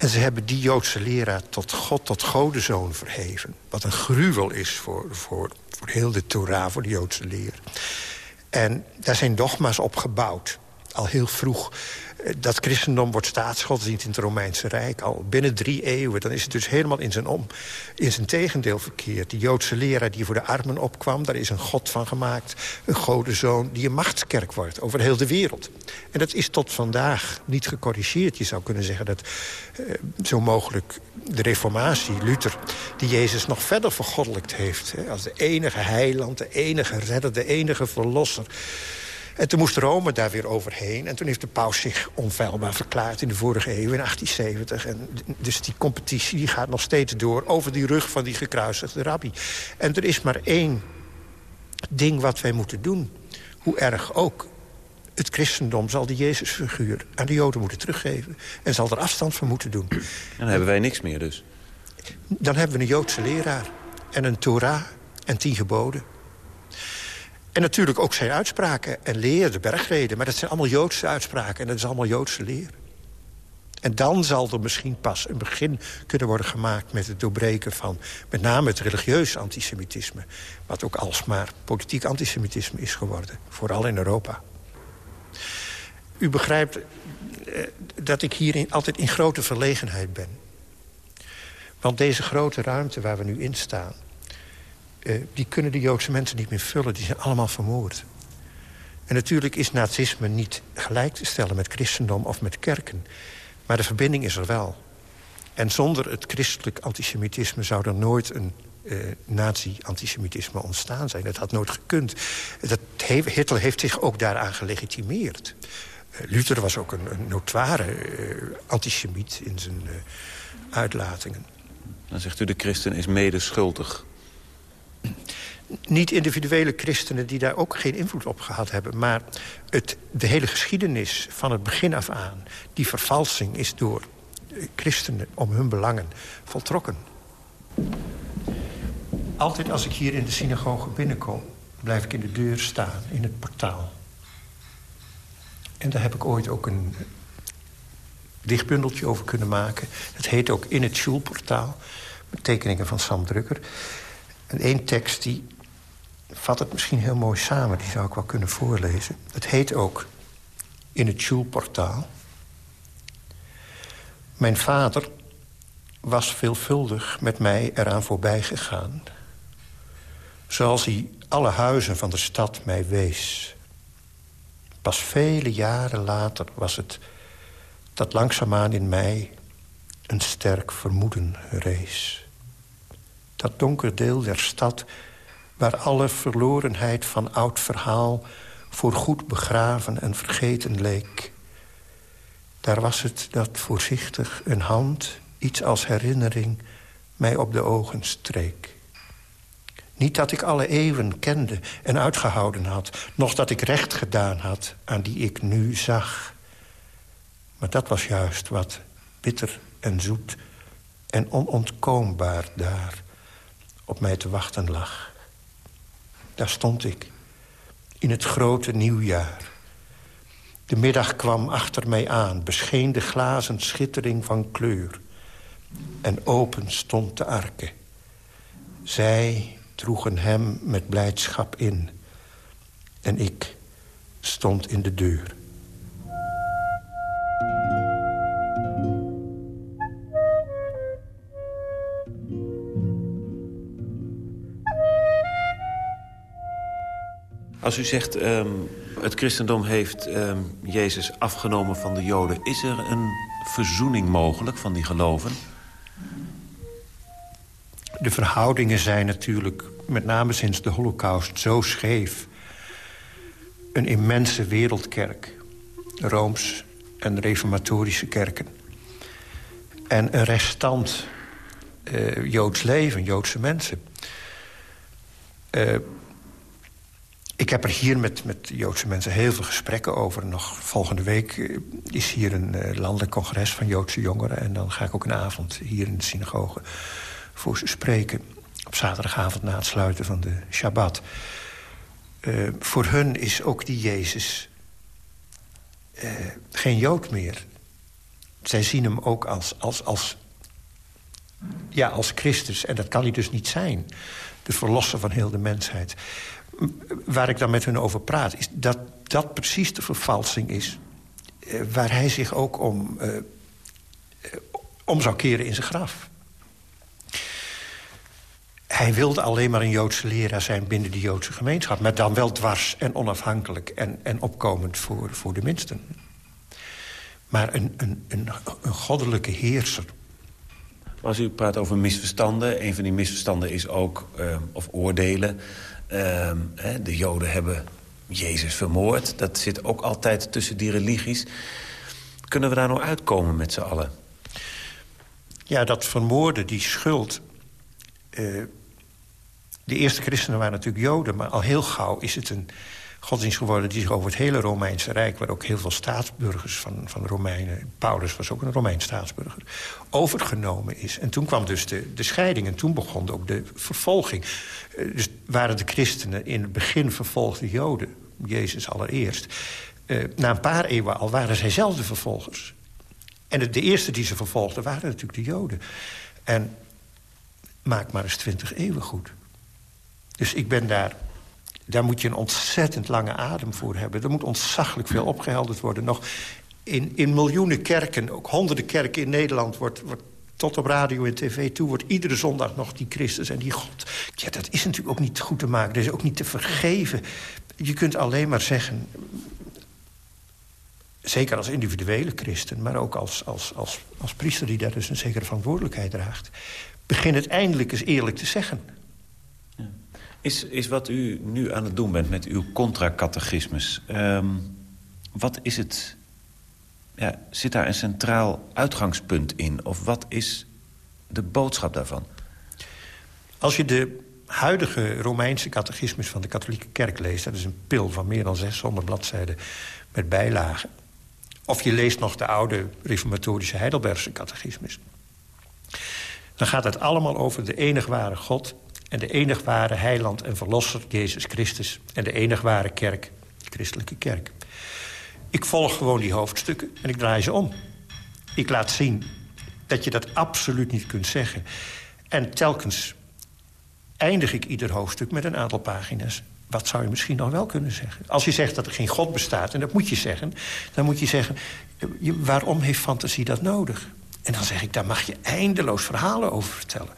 En ze hebben die Joodse leraar tot God, tot godenzoon verheven. Wat een gruwel is voor, voor, voor heel de Torah, voor de Joodse leer. En daar zijn dogma's op gebouwd al heel vroeg. Eh, dat christendom wordt staatsgodsdienst in het Romeinse Rijk. Al binnen drie eeuwen, dan is het dus helemaal in zijn, om, in zijn tegendeel verkeerd. Die Joodse leraar die voor de armen opkwam... daar is een god van gemaakt, een godenzoon... die een machtskerk wordt over heel de wereld. En dat is tot vandaag niet gecorrigeerd. Je zou kunnen zeggen dat uh, zo mogelijk de reformatie, Luther... die Jezus nog verder vergoddelijkt heeft. Hè, als de enige heiland, de enige redder, de enige verlosser... En toen moest Rome daar weer overheen. En toen heeft de paus zich onfeilbaar verklaard in de vorige eeuw, in 1870. En dus die competitie die gaat nog steeds door over die rug van die gekruisigde rabbi. En er is maar één ding wat wij moeten doen. Hoe erg ook. Het christendom zal die Jezusfiguur aan de Joden moeten teruggeven. En zal er afstand van moeten doen. En dan hebben wij niks meer dus. Dan hebben we een Joodse leraar. En een Torah en tien geboden. En natuurlijk ook zijn uitspraken en leer, de bergreden. Maar dat zijn allemaal Joodse uitspraken en dat is allemaal Joodse leer. En dan zal er misschien pas een begin kunnen worden gemaakt... met het doorbreken van met name het religieus antisemitisme... wat ook alsmaar politiek antisemitisme is geworden. Vooral in Europa. U begrijpt eh, dat ik hier altijd in grote verlegenheid ben. Want deze grote ruimte waar we nu in staan... Uh, die kunnen de Joodse mensen niet meer vullen. Die zijn allemaal vermoord. En natuurlijk is nazisme niet gelijk te stellen met christendom of met kerken. Maar de verbinding is er wel. En zonder het christelijk antisemitisme zou er nooit een uh, nazi-antisemitisme ontstaan zijn. Dat had nooit gekund. Dat, Hitler heeft zich ook daaraan gelegitimeerd. Uh, Luther was ook een, een notoire uh, antisemiet in zijn uitlatingen. Dan zegt u de christen is mede schuldig. Niet individuele christenen die daar ook geen invloed op gehad hebben... maar het, de hele geschiedenis van het begin af aan... die vervalsing is door christenen om hun belangen voltrokken. Altijd als ik hier in de synagoge binnenkom... blijf ik in de deur staan, in het portaal. En daar heb ik ooit ook een dichtbundeltje over kunnen maken. Het heet ook In het Schulportaal, met tekeningen van Sam Drukker. Één tekst die vat het misschien heel mooi samen. Die zou ik wel kunnen voorlezen. Het heet ook In het Schulportaal. Mijn vader was veelvuldig met mij eraan voorbij gegaan. Zoals hij alle huizen van de stad mij wees. Pas vele jaren later was het dat langzaamaan in mij een sterk vermoeden rees. Dat donker deel der stad waar alle verlorenheid van oud verhaal... voor goed begraven en vergeten leek. Daar was het dat voorzichtig een hand, iets als herinnering... mij op de ogen streek. Niet dat ik alle eeuwen kende en uitgehouden had... noch dat ik recht gedaan had aan die ik nu zag. Maar dat was juist wat bitter en zoet en onontkoombaar daar op mij te wachten lag. Daar stond ik, in het grote nieuwjaar. De middag kwam achter mij aan, bescheen de glazen schittering van kleur. En open stond de arke. Zij droegen hem met blijdschap in. En ik stond in de deur. Als u zegt, um, het christendom heeft um, Jezus afgenomen van de Joden... is er een verzoening mogelijk van die geloven? De verhoudingen zijn natuurlijk, met name sinds de holocaust, zo scheef. Een immense wereldkerk. Rooms en reformatorische kerken. En een restant uh, Joods leven, Joodse mensen. Uh, ik heb er hier met, met Joodse mensen heel veel gesprekken over. Nog volgende week eh, is hier een uh, landelijk congres van Joodse jongeren. En dan ga ik ook een avond hier in de synagoge voor ze spreken. Op zaterdagavond na het sluiten van de Shabbat. Uh, voor hun is ook die Jezus geen Jood meer. Zij zien hem ook als, als, als, ja, als Christus. En dat kan hij dus niet zijn. De verlosser van heel de mensheid waar ik dan met hun over praat... is dat dat precies de vervalsing is... Eh, waar hij zich ook om, uh, om zou keren in zijn graf. Hij wilde alleen maar een Joodse leraar zijn binnen de Joodse gemeenschap... maar dan wel dwars en onafhankelijk en, en opkomend voor, voor de minsten. Maar een, een, een, goddelijke heerser... Als u praat over misverstanden, een van die misverstanden is ook, of oordelen... Hè, de Joden hebben Jezus vermoord. Dat zit ook altijd tussen die religies. Kunnen we daar nou uitkomen met z'n allen? Ja, dat vermoorden, die schuld... Uh, de eerste christenen waren natuurlijk Joden... maar al heel gauw is het een godsdienst geworden... die zich over het hele Romeinse Rijk... waar ook heel veel staatsburgers van, van Romeinen... Paulus was ook een Romeins staatsburger... overgenomen is. En toen kwam dus de, de scheiding en toen begon ook de vervolging. Uh, dus waren de christenen in het begin vervolgde Joden... Jezus allereerst... Uh, na een paar eeuwen al waren zij zelf de vervolgers. En de, de eerste die ze vervolgden waren natuurlijk de Joden. En maak maar eens twintig eeuwen goed. Dus ik ben daar daar moet je een ontzettend lange adem voor hebben. Er moet ontzaglijk veel opgehelderd worden. Nog in, in miljoenen kerken, ook honderden kerken in Nederland... wordt, wordt tot op radio en tv toe wordt iedere zondag nog die Christus en die God. Ja, dat is natuurlijk ook niet goed te maken. Dat is ook niet te vergeven. Je kunt alleen maar zeggen... zeker als individuele christen... maar ook als, als, als, als priester die daar dus een zekere verantwoordelijkheid draagt... begin het eindelijk eens eerlijk te zeggen. Is, is wat u nu aan het doen bent met uw contra-catechismus... Ehm, wat is het... Ja, zit daar een centraal uitgangspunt in? Of wat is de boodschap daarvan? Als je de huidige Romeinse catechismus van de katholieke kerk leest... dat is een pil van meer dan 600 bladzijden met bijlagen... of je leest nog de oude reformatorische Heidelbergse catechismus... dan gaat het allemaal over de enig ware God... en de enig ware heiland en verlosser, Jezus Christus... en de enig ware kerk, de christelijke kerk. Ik volg gewoon die hoofdstukken en ik draai ze om. Ik laat zien dat je dat absoluut niet kunt zeggen. En telkens eindig ik ieder hoofdstuk met een aantal pagina's. Wat zou je misschien nog wel kunnen zeggen? Als je zegt dat er geen God bestaat, en dat moet je zeggen... dan moet je zeggen, waarom heeft fantasie dat nodig? En dan zeg ik, daar mag je eindeloos verhalen over vertellen.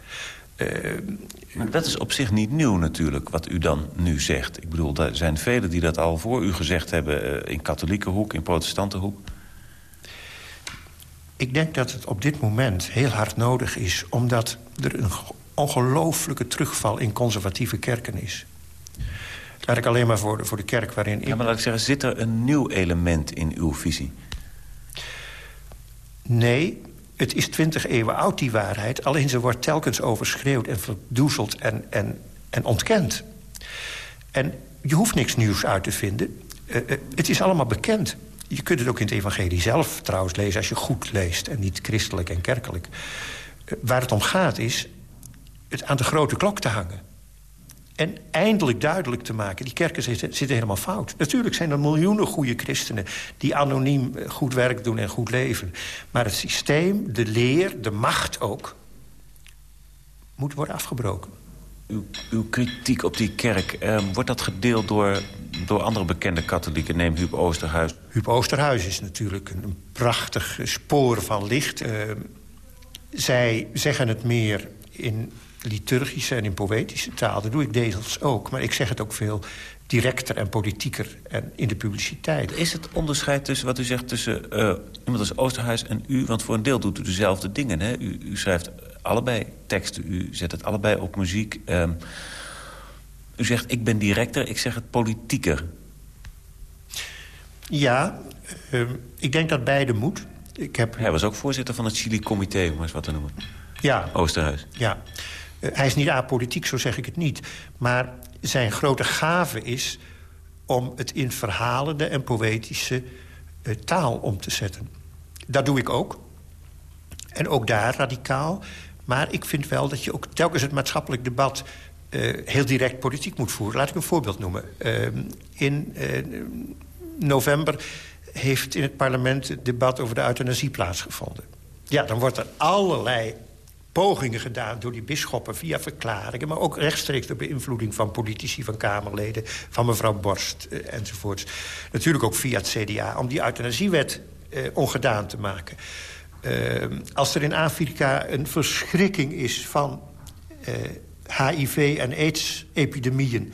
Maar dat is op zich niet nieuw natuurlijk, wat u dan nu zegt. Ik bedoel, er zijn velen die dat al voor u gezegd hebben... Uh, in katholieke hoek, in protestante hoek. Ik denk dat het op dit moment heel hard nodig is... omdat er een ongelooflijke terugval in conservatieve kerken is. Eigenlijk alleen maar voor de, voor de kerk waarin... Ja, maar laat ik zeggen, zit er een nieuw element in uw visie? Nee, het is twintig eeuwen oud, die waarheid. Alleen ze wordt telkens overschreeuwd en verdoezeld en, en, en ontkend. En je hoeft niks nieuws uit te vinden. Uh, uh, het is allemaal bekend. Je kunt het ook in het evangelie zelf trouwens lezen... als je goed leest en niet christelijk en kerkelijk. Uh, waar het om gaat is het aan de grote klok te hangen. En eindelijk duidelijk te maken, die kerken zitten, zitten, helemaal fout. Natuurlijk zijn er miljoenen goede christenen... die anoniem eh, goed werk doen en goed leven. Maar het systeem, de leer, de macht ook... moet worden afgebroken. Uw, uw kritiek op die kerk, eh, wordt dat gedeeld door, door andere bekende katholieken? Neem Huub Oosterhuis. Huub Oosterhuis is natuurlijk een, prachtig spoor van licht. Uh, zij zeggen het meer in liturgische en in poëtische taal. Dat doe ik deels ook, maar ik zeg het ook veel directer en politieker en in de publiciteit. Is het onderscheid tussen wat u zegt tussen uh, iemand als Oosterhuis en u? Want voor een deel doet u dezelfde dingen. Hè? U, u schrijft allebei teksten, u zet het allebei op muziek. Uh, u zegt ik ben directer, ik zeg het politieker. Ja, uh, ik denk dat beide moet. Ik heb... Hij was ook voorzitter van het Chili-comité, om eens wat te noemen. Ja. Oosterhuis. Ja. Hij is niet apolitiek, zo zeg ik het niet. Maar zijn grote gave is om het in verhalende en poëtische uh, taal om te zetten. Dat doe ik ook. En ook daar radicaal. Maar ik vind wel dat je ook telkens het maatschappelijk debat... Uh, heel direct politiek moet voeren. Laat ik een voorbeeld noemen. in november heeft in het parlement het debat over de euthanasie plaatsgevonden. Ja, dan wordt er allerlei pogingen gedaan door die bisschoppen via verklaringen... maar ook rechtstreeks door beïnvloeding van politici, van Kamerleden... van mevrouw Borst uh, enzovoorts. Natuurlijk ook via het CDA om die euthanasiewet uh, ongedaan te maken. Uh, als er in Afrika een verschrikking is van HIV- en AIDS-epidemieën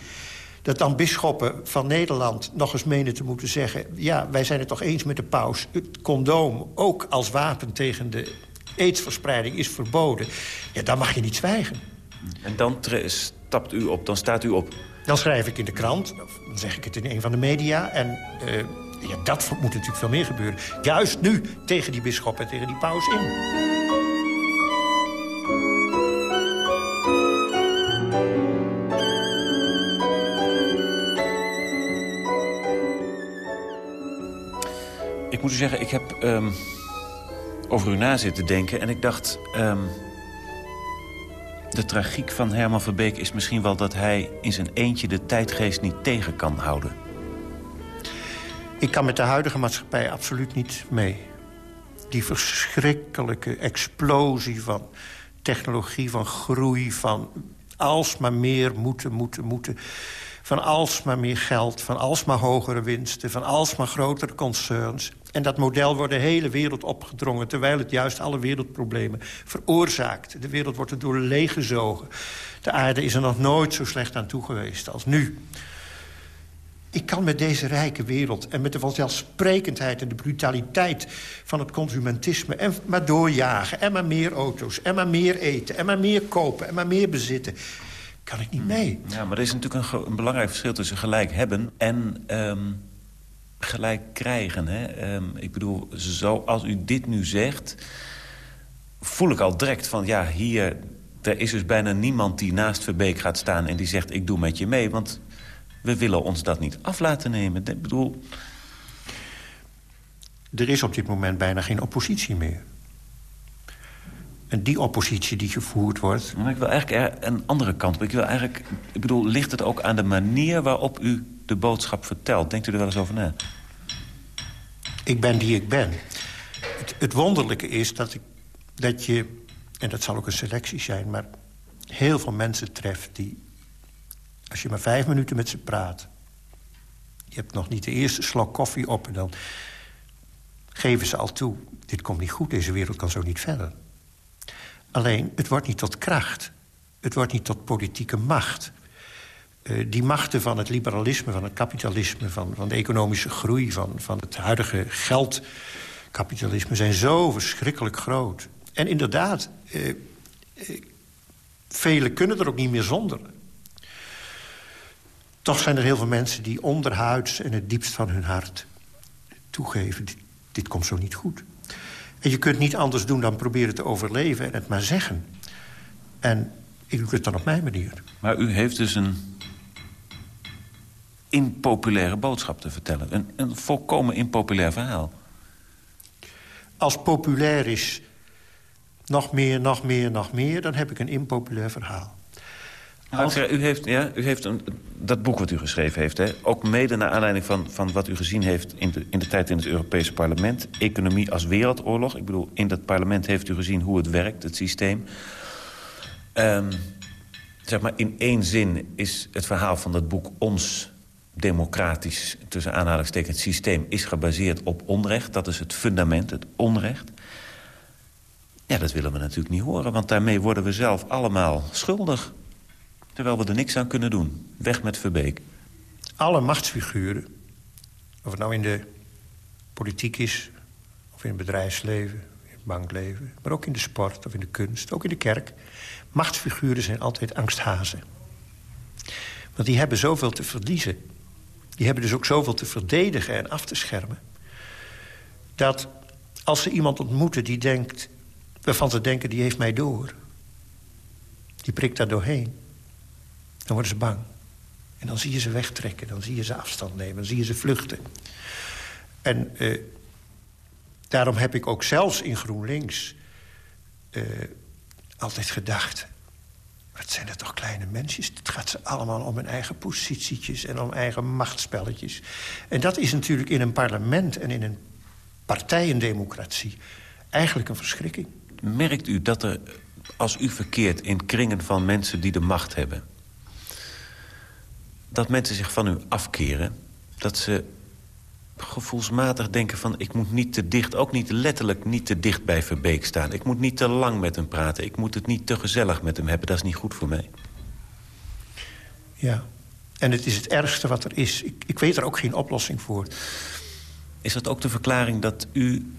dat dan bisschoppen van Nederland nog eens menen te moeten zeggen... ja, wij zijn het toch eens met de paus. Het condoom, ook als wapen tegen de aidsverspreiding, is verboden. Ja, dan mag je niet zwijgen. En dan stapt u op, dan staat u op? Dan schrijf ik in de krant, of dan zeg ik het in een van de media... en uh, ja, dat moet natuurlijk veel meer gebeuren. Juist nu tegen die bisschoppen en tegen die paus in. Ik moet u zeggen, ik heb um, over u na zitten denken... en ik dacht, um, de tragiek van Herman Verbeek is misschien wel... dat hij in zijn eentje de tijdgeest niet tegen kan houden. Ik kan met de huidige maatschappij absoluut niet mee. Die verschrikkelijke explosie van technologie, van groei... van alsmaar meer moeten, moeten, moeten van alsmaar meer geld, van alsmaar hogere winsten... van alsmaar grotere concerns. En dat model wordt de hele wereld opgedrongen... terwijl het juist alle wereldproblemen veroorzaakt. De wereld wordt er door leeggezogen. De aarde is er nog nooit zo slecht aan toe geweest als nu. Ik kan met deze rijke wereld en met de vanzelfsprekendheid... en de brutaliteit van het consumentisme... en maar doorjagen, en maar meer auto's, en maar meer eten... en maar meer kopen, en maar meer bezitten... kan ik niet mee. Ja, maar er is natuurlijk een, belangrijk verschil tussen gelijk hebben... en ehm, gelijk krijgen. Hè? Ehm, ik bedoel, zoals u dit nu zegt... voel ik al direct van, ja, hier... er is dus bijna niemand die naast Verbeek gaat staan... en die zegt, ik doe met je mee, want we willen ons dat niet af laten nemen. Ik bedoel... Er is op dit moment bijna geen oppositie meer. En die oppositie die gevoerd wordt... Maar ik wil eigenlijk een andere kant. Ik wil eigenlijk, ik bedoel, ligt het ook aan de manier waarop u de boodschap vertelt? Denkt u er wel eens over na? Ik ben die ik ben. Het, wonderlijke is dat, ik, dat je, en dat zal ook een selectie zijn... maar heel veel mensen treft die als je maar vijf minuten met ze praat... je hebt nog niet de eerste slok koffie op... en dan geven ze al toe, dit komt niet goed, deze wereld kan zo niet verder. Alleen, het wordt niet tot kracht. Het wordt niet tot politieke macht. Uh, die machten van het liberalisme, van het kapitalisme... van, van de economische groei, van, van het huidige geldkapitalisme... zijn zo verschrikkelijk groot. En inderdaad, uh, uh, velen kunnen er ook niet meer zonder. Toch zijn er heel veel mensen die onderhuids en het diepst van hun hart toegeven... Dit, dit komt zo niet goed. En je kunt niet anders doen dan proberen te overleven en het maar zeggen. En ik doe het dan op mijn manier. Maar u heeft dus een impopulaire boodschap te vertellen. Een, een volkomen impopulair verhaal. Als populair is nog meer, nog meer, nog meer... dan heb ik een impopulair verhaal. Als... U heeft, ja, u heeft een, dat boek wat u geschreven heeft... Hè, ook mede naar aanleiding van, van wat u gezien heeft... In de, in de tijd in het Europese parlement. Economie als wereldoorlog. Ik bedoel, in dat parlement heeft u gezien hoe het werkt, het systeem. Um, zeg maar, in één zin is het verhaal van dat boek... ons democratisch, tussen aanhalingstekens, systeem... is gebaseerd op onrecht. Dat is het fundament, het onrecht. Ja, dat willen we natuurlijk niet horen, want daarmee worden we zelf allemaal schuldig terwijl we er niks aan kunnen doen. Weg met Verbeek. Alle machtsfiguren, of het nou in de politiek is... of in het bedrijfsleven, in het bankleven... maar ook in de sport of in de kunst, ook in de kerk... machtsfiguren zijn altijd angsthazen. Want die hebben zoveel te verliezen. Die hebben dus ook zoveel te verdedigen en af te schermen. Dat als ze iemand ontmoeten die denkt... waarvan ze denken, die heeft mij door... die prikt daar doorheen dan worden ze bang. En dan zie je ze wegtrekken, dan zie je ze afstand nemen, dan zie je ze vluchten. En uh, daarom heb ik ook zelfs in GroenLinks uh, altijd gedacht... wat zijn dat toch kleine mensjes? Het gaat ze allemaal om hun eigen positietjes en om eigen machtspelletjes. En dat is natuurlijk in een parlement en in een partijendemocratie eigenlijk een verschrikking. Merkt u dat er, als u verkeert in kringen van mensen die de macht hebben dat mensen zich van u afkeren. Dat ze gevoelsmatig denken van... ik moet niet te dicht, ook niet letterlijk niet te dicht bij Verbeek staan. Ik moet niet te lang met hem praten. Ik moet het niet te gezellig met hem hebben. Dat is niet goed voor mij. Ja, en het is het ergste wat er is. Ik, ik weet er ook geen oplossing voor. Is dat ook de verklaring dat u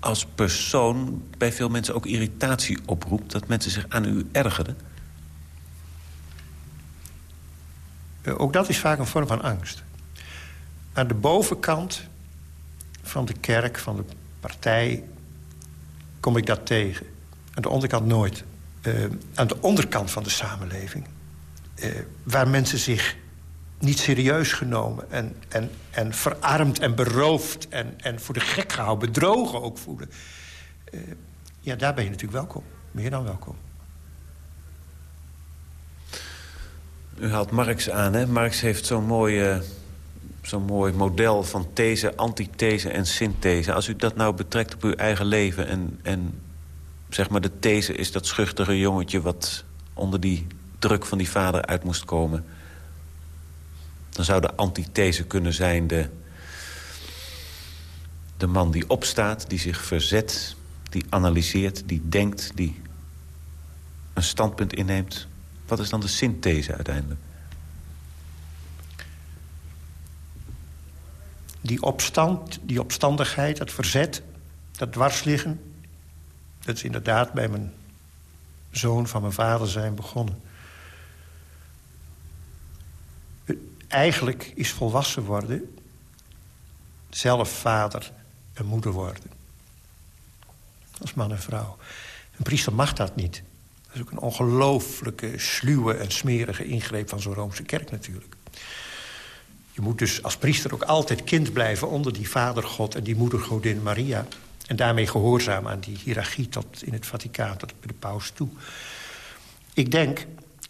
als persoon... bij veel mensen ook irritatie oproept? Dat mensen zich aan u ergeren? Eh, ook dat is vaak een vorm van angst. Aan de bovenkant van de kerk, van de partij... kom ik dat tegen. Aan de onderkant nooit. Uh, aan de onderkant van de samenleving. Uh, waar mensen zich niet serieus genomen... en, en, en verarmd en beroofd en, en voor de gek gehouden... bedrogen ook voelen. Uh, ja, daar ben je natuurlijk welkom. Meer dan welkom. U haalt Marx aan, hè? Marx heeft zo'n mooi, zo mooi model van these, antithese en synthese. Als u dat nou betrekt op uw eigen leven... en, en zeg maar de these is dat schuchtere jongetje... wat onder die druk van die vader uit moest komen... dan zou de antithese kunnen zijn de, de man die opstaat, die zich verzet... die analyseert, die denkt, die een standpunt inneemt... Wat is dan de synthese uiteindelijk? Die opstand, die opstandigheid, dat verzet, dat dwarsliggen... dat is inderdaad bij mijn zoon van mijn vader zijn begonnen. Eigenlijk is volwassen worden zelf vader en moeder worden. Als man en vrouw. Een priester mag dat niet. Dat is ook een ongelooflijke, sluwe en smerige ingreep van zo'n Roomse kerk natuurlijk. Je moet dus als priester ook altijd kind blijven onder die vadergod en die moedergodin Maria. En daarmee gehoorzaam aan die hiërarchie tot in het Vaticaan, tot bij de paus toe. Ik denk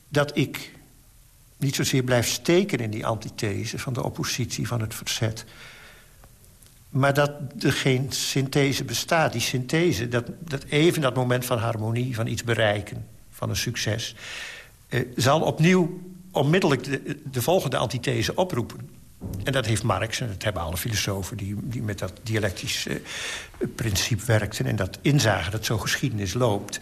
dat ik niet zozeer blijf steken in die antithese van de oppositie, van het verzet. Maar dat er geen synthese bestaat. Die synthese, dat, dat even dat moment van harmonie, van iets bereiken, van een succes... Eh, zal opnieuw onmiddellijk de, de volgende antithese oproepen. En dat heeft Marx, en dat hebben alle filosofen... die, die met dat dialectisch uh, principe werkten en dat inzagen dat zo geschiedenis loopt...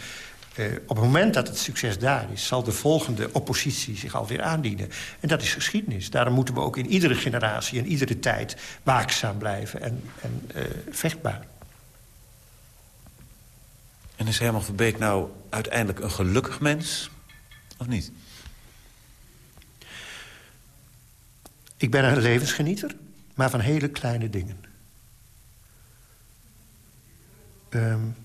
Uh, op het moment dat het succes daar is... zal de volgende oppositie zich alweer aandienen. En dat is geschiedenis. Daarom moeten we ook in iedere generatie en iedere tijd... waakzaam blijven en, en uh, vechtbaar. En is Herman van Beek nou uiteindelijk een gelukkig mens? Of niet? Ik ben een levensgenieter, maar van hele kleine dingen. Um,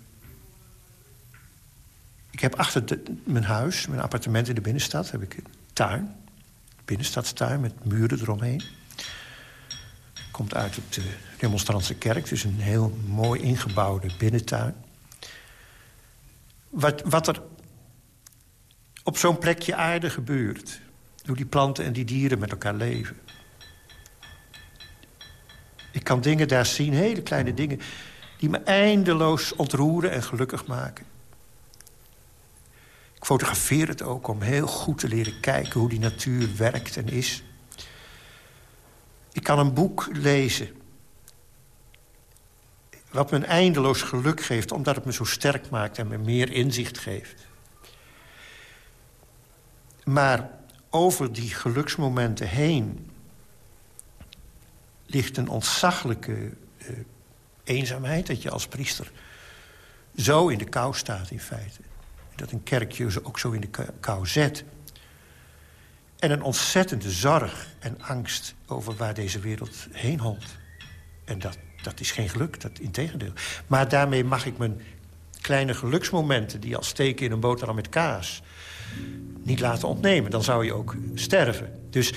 ik heb achter mijn huis, mijn appartement in de binnenstad... heb ik een tuin, binnenstadstuin met muren eromheen. Komt uit de Remonstrantse kerk, dus een heel mooi ingebouwde binnentuin. Wat, wat er op zo'n plekje aarde gebeurt... hoe die planten en die dieren met elkaar leven... Ik kan dingen daar zien, hele kleine dingen... die me eindeloos ontroeren en gelukkig maken. Ik fotografeer het ook om heel goed te leren kijken... hoe die natuur werkt en is. Ik kan een boek lezen... wat me eindeloos geluk geeft... omdat het me zo sterk maakt en me meer inzicht geeft. Maar over die geluksmomenten heen ligt een ontzaglijke uh, eenzaamheid... dat je als priester zo in de kou staat in feite. Dat een kerk je ook zo in de kou zet. En een ontzettende zorg en angst over waar deze wereld heen holt. En dat, dat is geen geluk, dat integendeel. Maar daarmee mag ik mijn kleine geluksmomenten... die als steken in een boterham met kaas niet laten ontnemen. Dan zou je ook sterven. Dus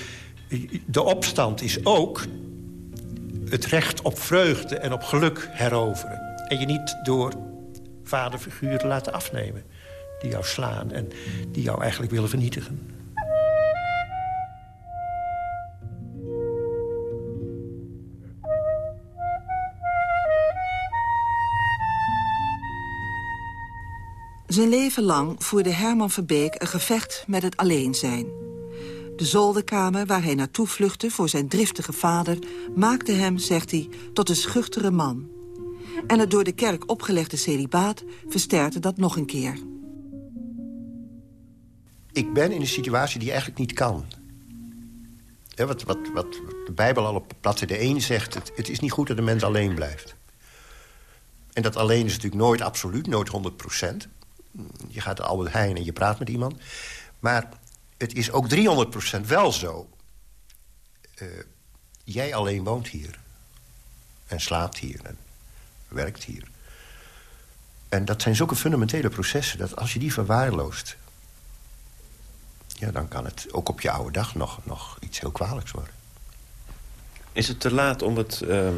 de opstand is ook het recht op vreugde en op geluk heroveren. En je niet door vaderfiguren laten afnemen. Die jou slaan en die jou eigenlijk willen vernietigen. Zijn leven lang voerde Herman Verbeek een gevecht met het alleen zijn. De zolderkamer waar hij naartoe vluchtte voor zijn driftige vader... maakte hem, zegt hij, tot een schuchtere man. En het door de kerk opgelegde celibaat versterkte dat nog een keer. Ik ben in een situatie die eigenlijk niet kan. wat, wat, wat de Bijbel al op bladzijde 1 zegt... Het, het is niet goed dat de mens alleen blijft. En dat alleen is natuurlijk nooit absoluut, nooit 100 procent. Je gaat naar Albert Heijn en je praat met iemand. Maar het is ook 300% wel zo. Uh, jij alleen woont hier. En slaapt hier. En werkt hier. En dat zijn zulke fundamentele processen... dat als je die verwaarloost... Ja, dan kan het ook op je oude dag nog, nog iets heel kwalijks worden. Is het te laat om het uh,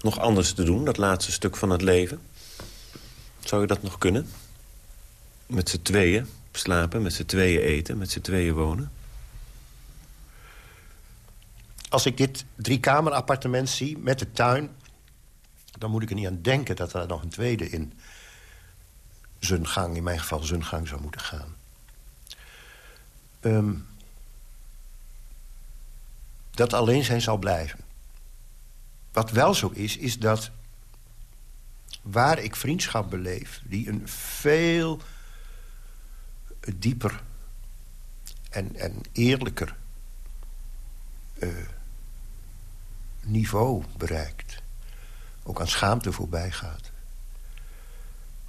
nog anders te doen, dat laatste stuk van het leven? Zou je dat nog kunnen? Met z'n tweeën? Slapen, met z'n tweeën eten, met z'n tweeën wonen? Als ik dit driekamerappartement zie met de tuin... dan moet ik er niet aan denken dat er nog een tweede in zijn gang... in mijn geval zijn gang zou moeten gaan. Um, dat alleen zijn zal blijven. Wat wel zo is, is dat waar ik vriendschap beleef... die een veel dieper en, en eerlijker uh, niveau bereikt. Ook aan schaamte voorbij gaat.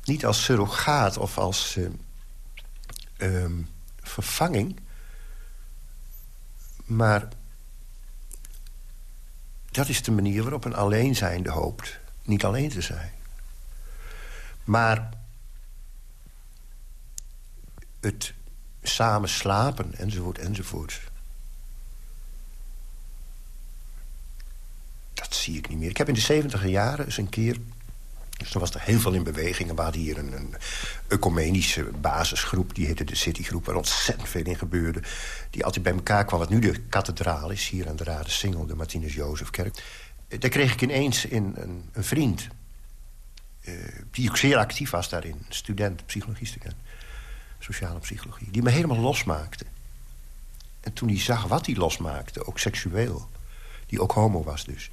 Niet als surrogaat of als uh, um, vervanging. Maar dat is de manier waarop een alleenzijnde hoopt niet alleen te zijn. Maar het samen slapen, enzovoort, enzovoort... dat zie ik niet meer. Ik heb in de zeventiger jaren eens een keer... Dus toen was er heel veel in beweging. We hadden hier een, een ecumenische basisgroep. Die heette de Citygroep, waar ontzettend veel in gebeurde. Die altijd bij elkaar kwam. Wat nu de kathedraal is, hier aan de Rade Singel, de Martinus Jozefkerk. Daar kreeg ik ineens in een, een vriend. Uh, die ook zeer actief was daarin. Student, psychologie-student. Sociale psychologie. Die me helemaal losmaakte. En toen hij zag wat hij losmaakte, ook seksueel. Die ook homo was dus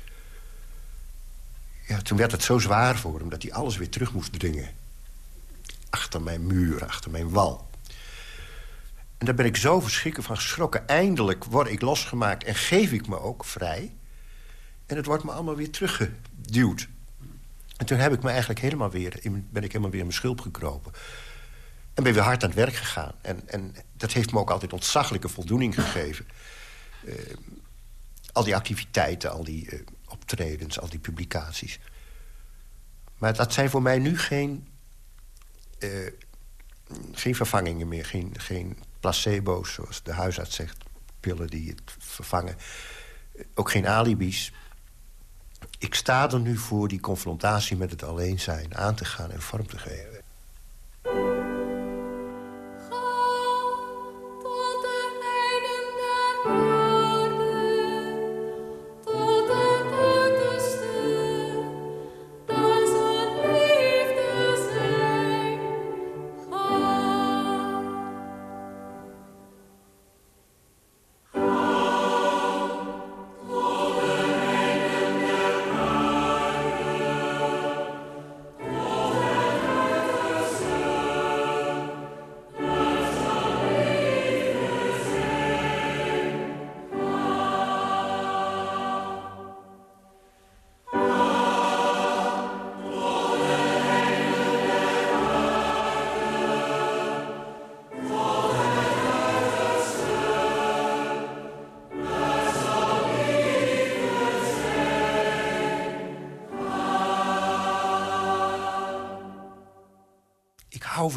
ja, toen werd het zo zwaar voor hem dat hij alles weer terug moest dringen. Achter mijn muur, achter mijn wal. En daar ben ik zo verschrikkelijk van geschrokken. Eindelijk word ik losgemaakt en geef ik me ook vrij. En het wordt me allemaal weer teruggeduwd. En toen heb ik me eigenlijk helemaal weer, ben ik helemaal weer in mijn schulp gekropen. En ben weer hard aan het werk gegaan. En, en dat heeft me ook altijd ontzaglijke voldoening gegeven. Uh, al die activiteiten, al die uh, optredens, al die publicaties. Maar dat zijn voor mij nu geen, uh, geen vervangingen meer. Geen, geen placebo's, zoals de huisarts zegt. Pillen die het vervangen. Ook geen alibis. Ik sta er nu voor die confrontatie met het alleen zijn aan te gaan en vorm te geven.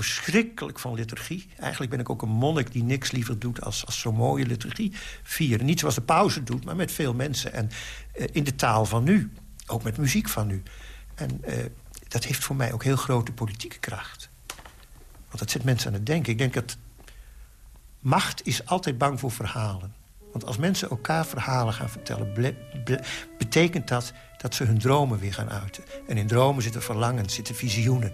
Verschrikkelijk van liturgie. Eigenlijk ben ik ook een monnik die niks liever doet als, als zo'n mooie liturgie vieren. Niet zoals de pauze doet, maar met veel mensen. En uh, in de taal van nu. Ook met muziek van nu. En uh, dat heeft voor mij ook heel grote politieke kracht. Want dat zet mensen aan het denken. Ik denk dat macht is altijd bang voor verhalen. Want als mensen elkaar verhalen gaan vertellen... betekent dat dat ze hun dromen weer gaan uiten. En in dromen zitten verlangens, zitten visioenen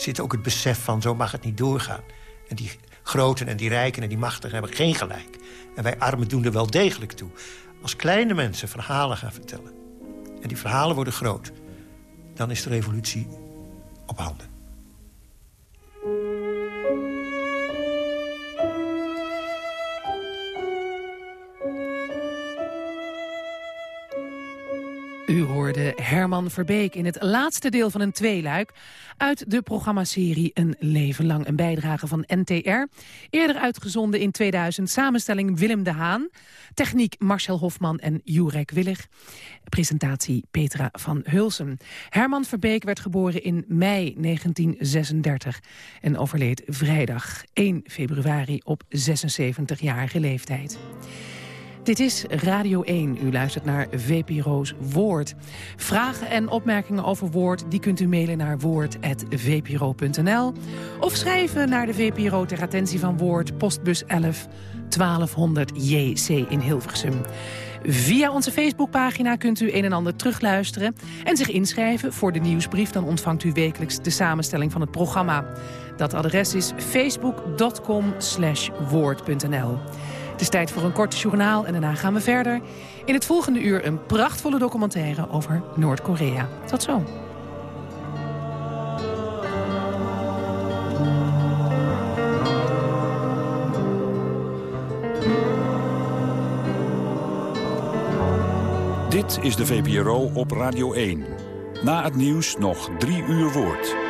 zit ook het besef van zo mag het niet doorgaan. En die groten en die rijken en die machtigen hebben geen gelijk. En wij armen doen er wel degelijk toe. Als kleine mensen verhalen gaan vertellen... en die verhalen worden groot... dan is de revolutie op handen. U hoorde Herman Verbeek in het laatste deel van een tweeluik... uit de programmaserie Een Leven Lang. Een bijdrage van NTR. Eerder uitgezonden in 2000. Samenstelling Willem de Haan. Techniek Marcel Hofman en Jurek Willig. Presentatie Petra van Hulsen. Herman Verbeek werd geboren in mei 1936... en overleed vrijdag 1 februari op 76-jarige leeftijd. Dit is Radio 1. U luistert naar VPRO's Woord. Vragen en opmerkingen over Woord... die kunt u mailen naar woord.vpro.nl... of schrijven naar de VPRO ter attentie van Woord... postbus 11 1200 JC in Hilversum. Via onze Facebookpagina kunt u een en ander terugluisteren... en zich inschrijven voor de nieuwsbrief. Dan ontvangt u wekelijks de samenstelling van het programma. Dat adres is facebook.com woord.nl. Het is tijd voor een kort journaal en daarna gaan we verder. In het volgende uur een prachtvolle documentaire over Noord-Korea. Tot zo. Dit is de VPRO op Radio 1. Na het nieuws nog drie uur woord.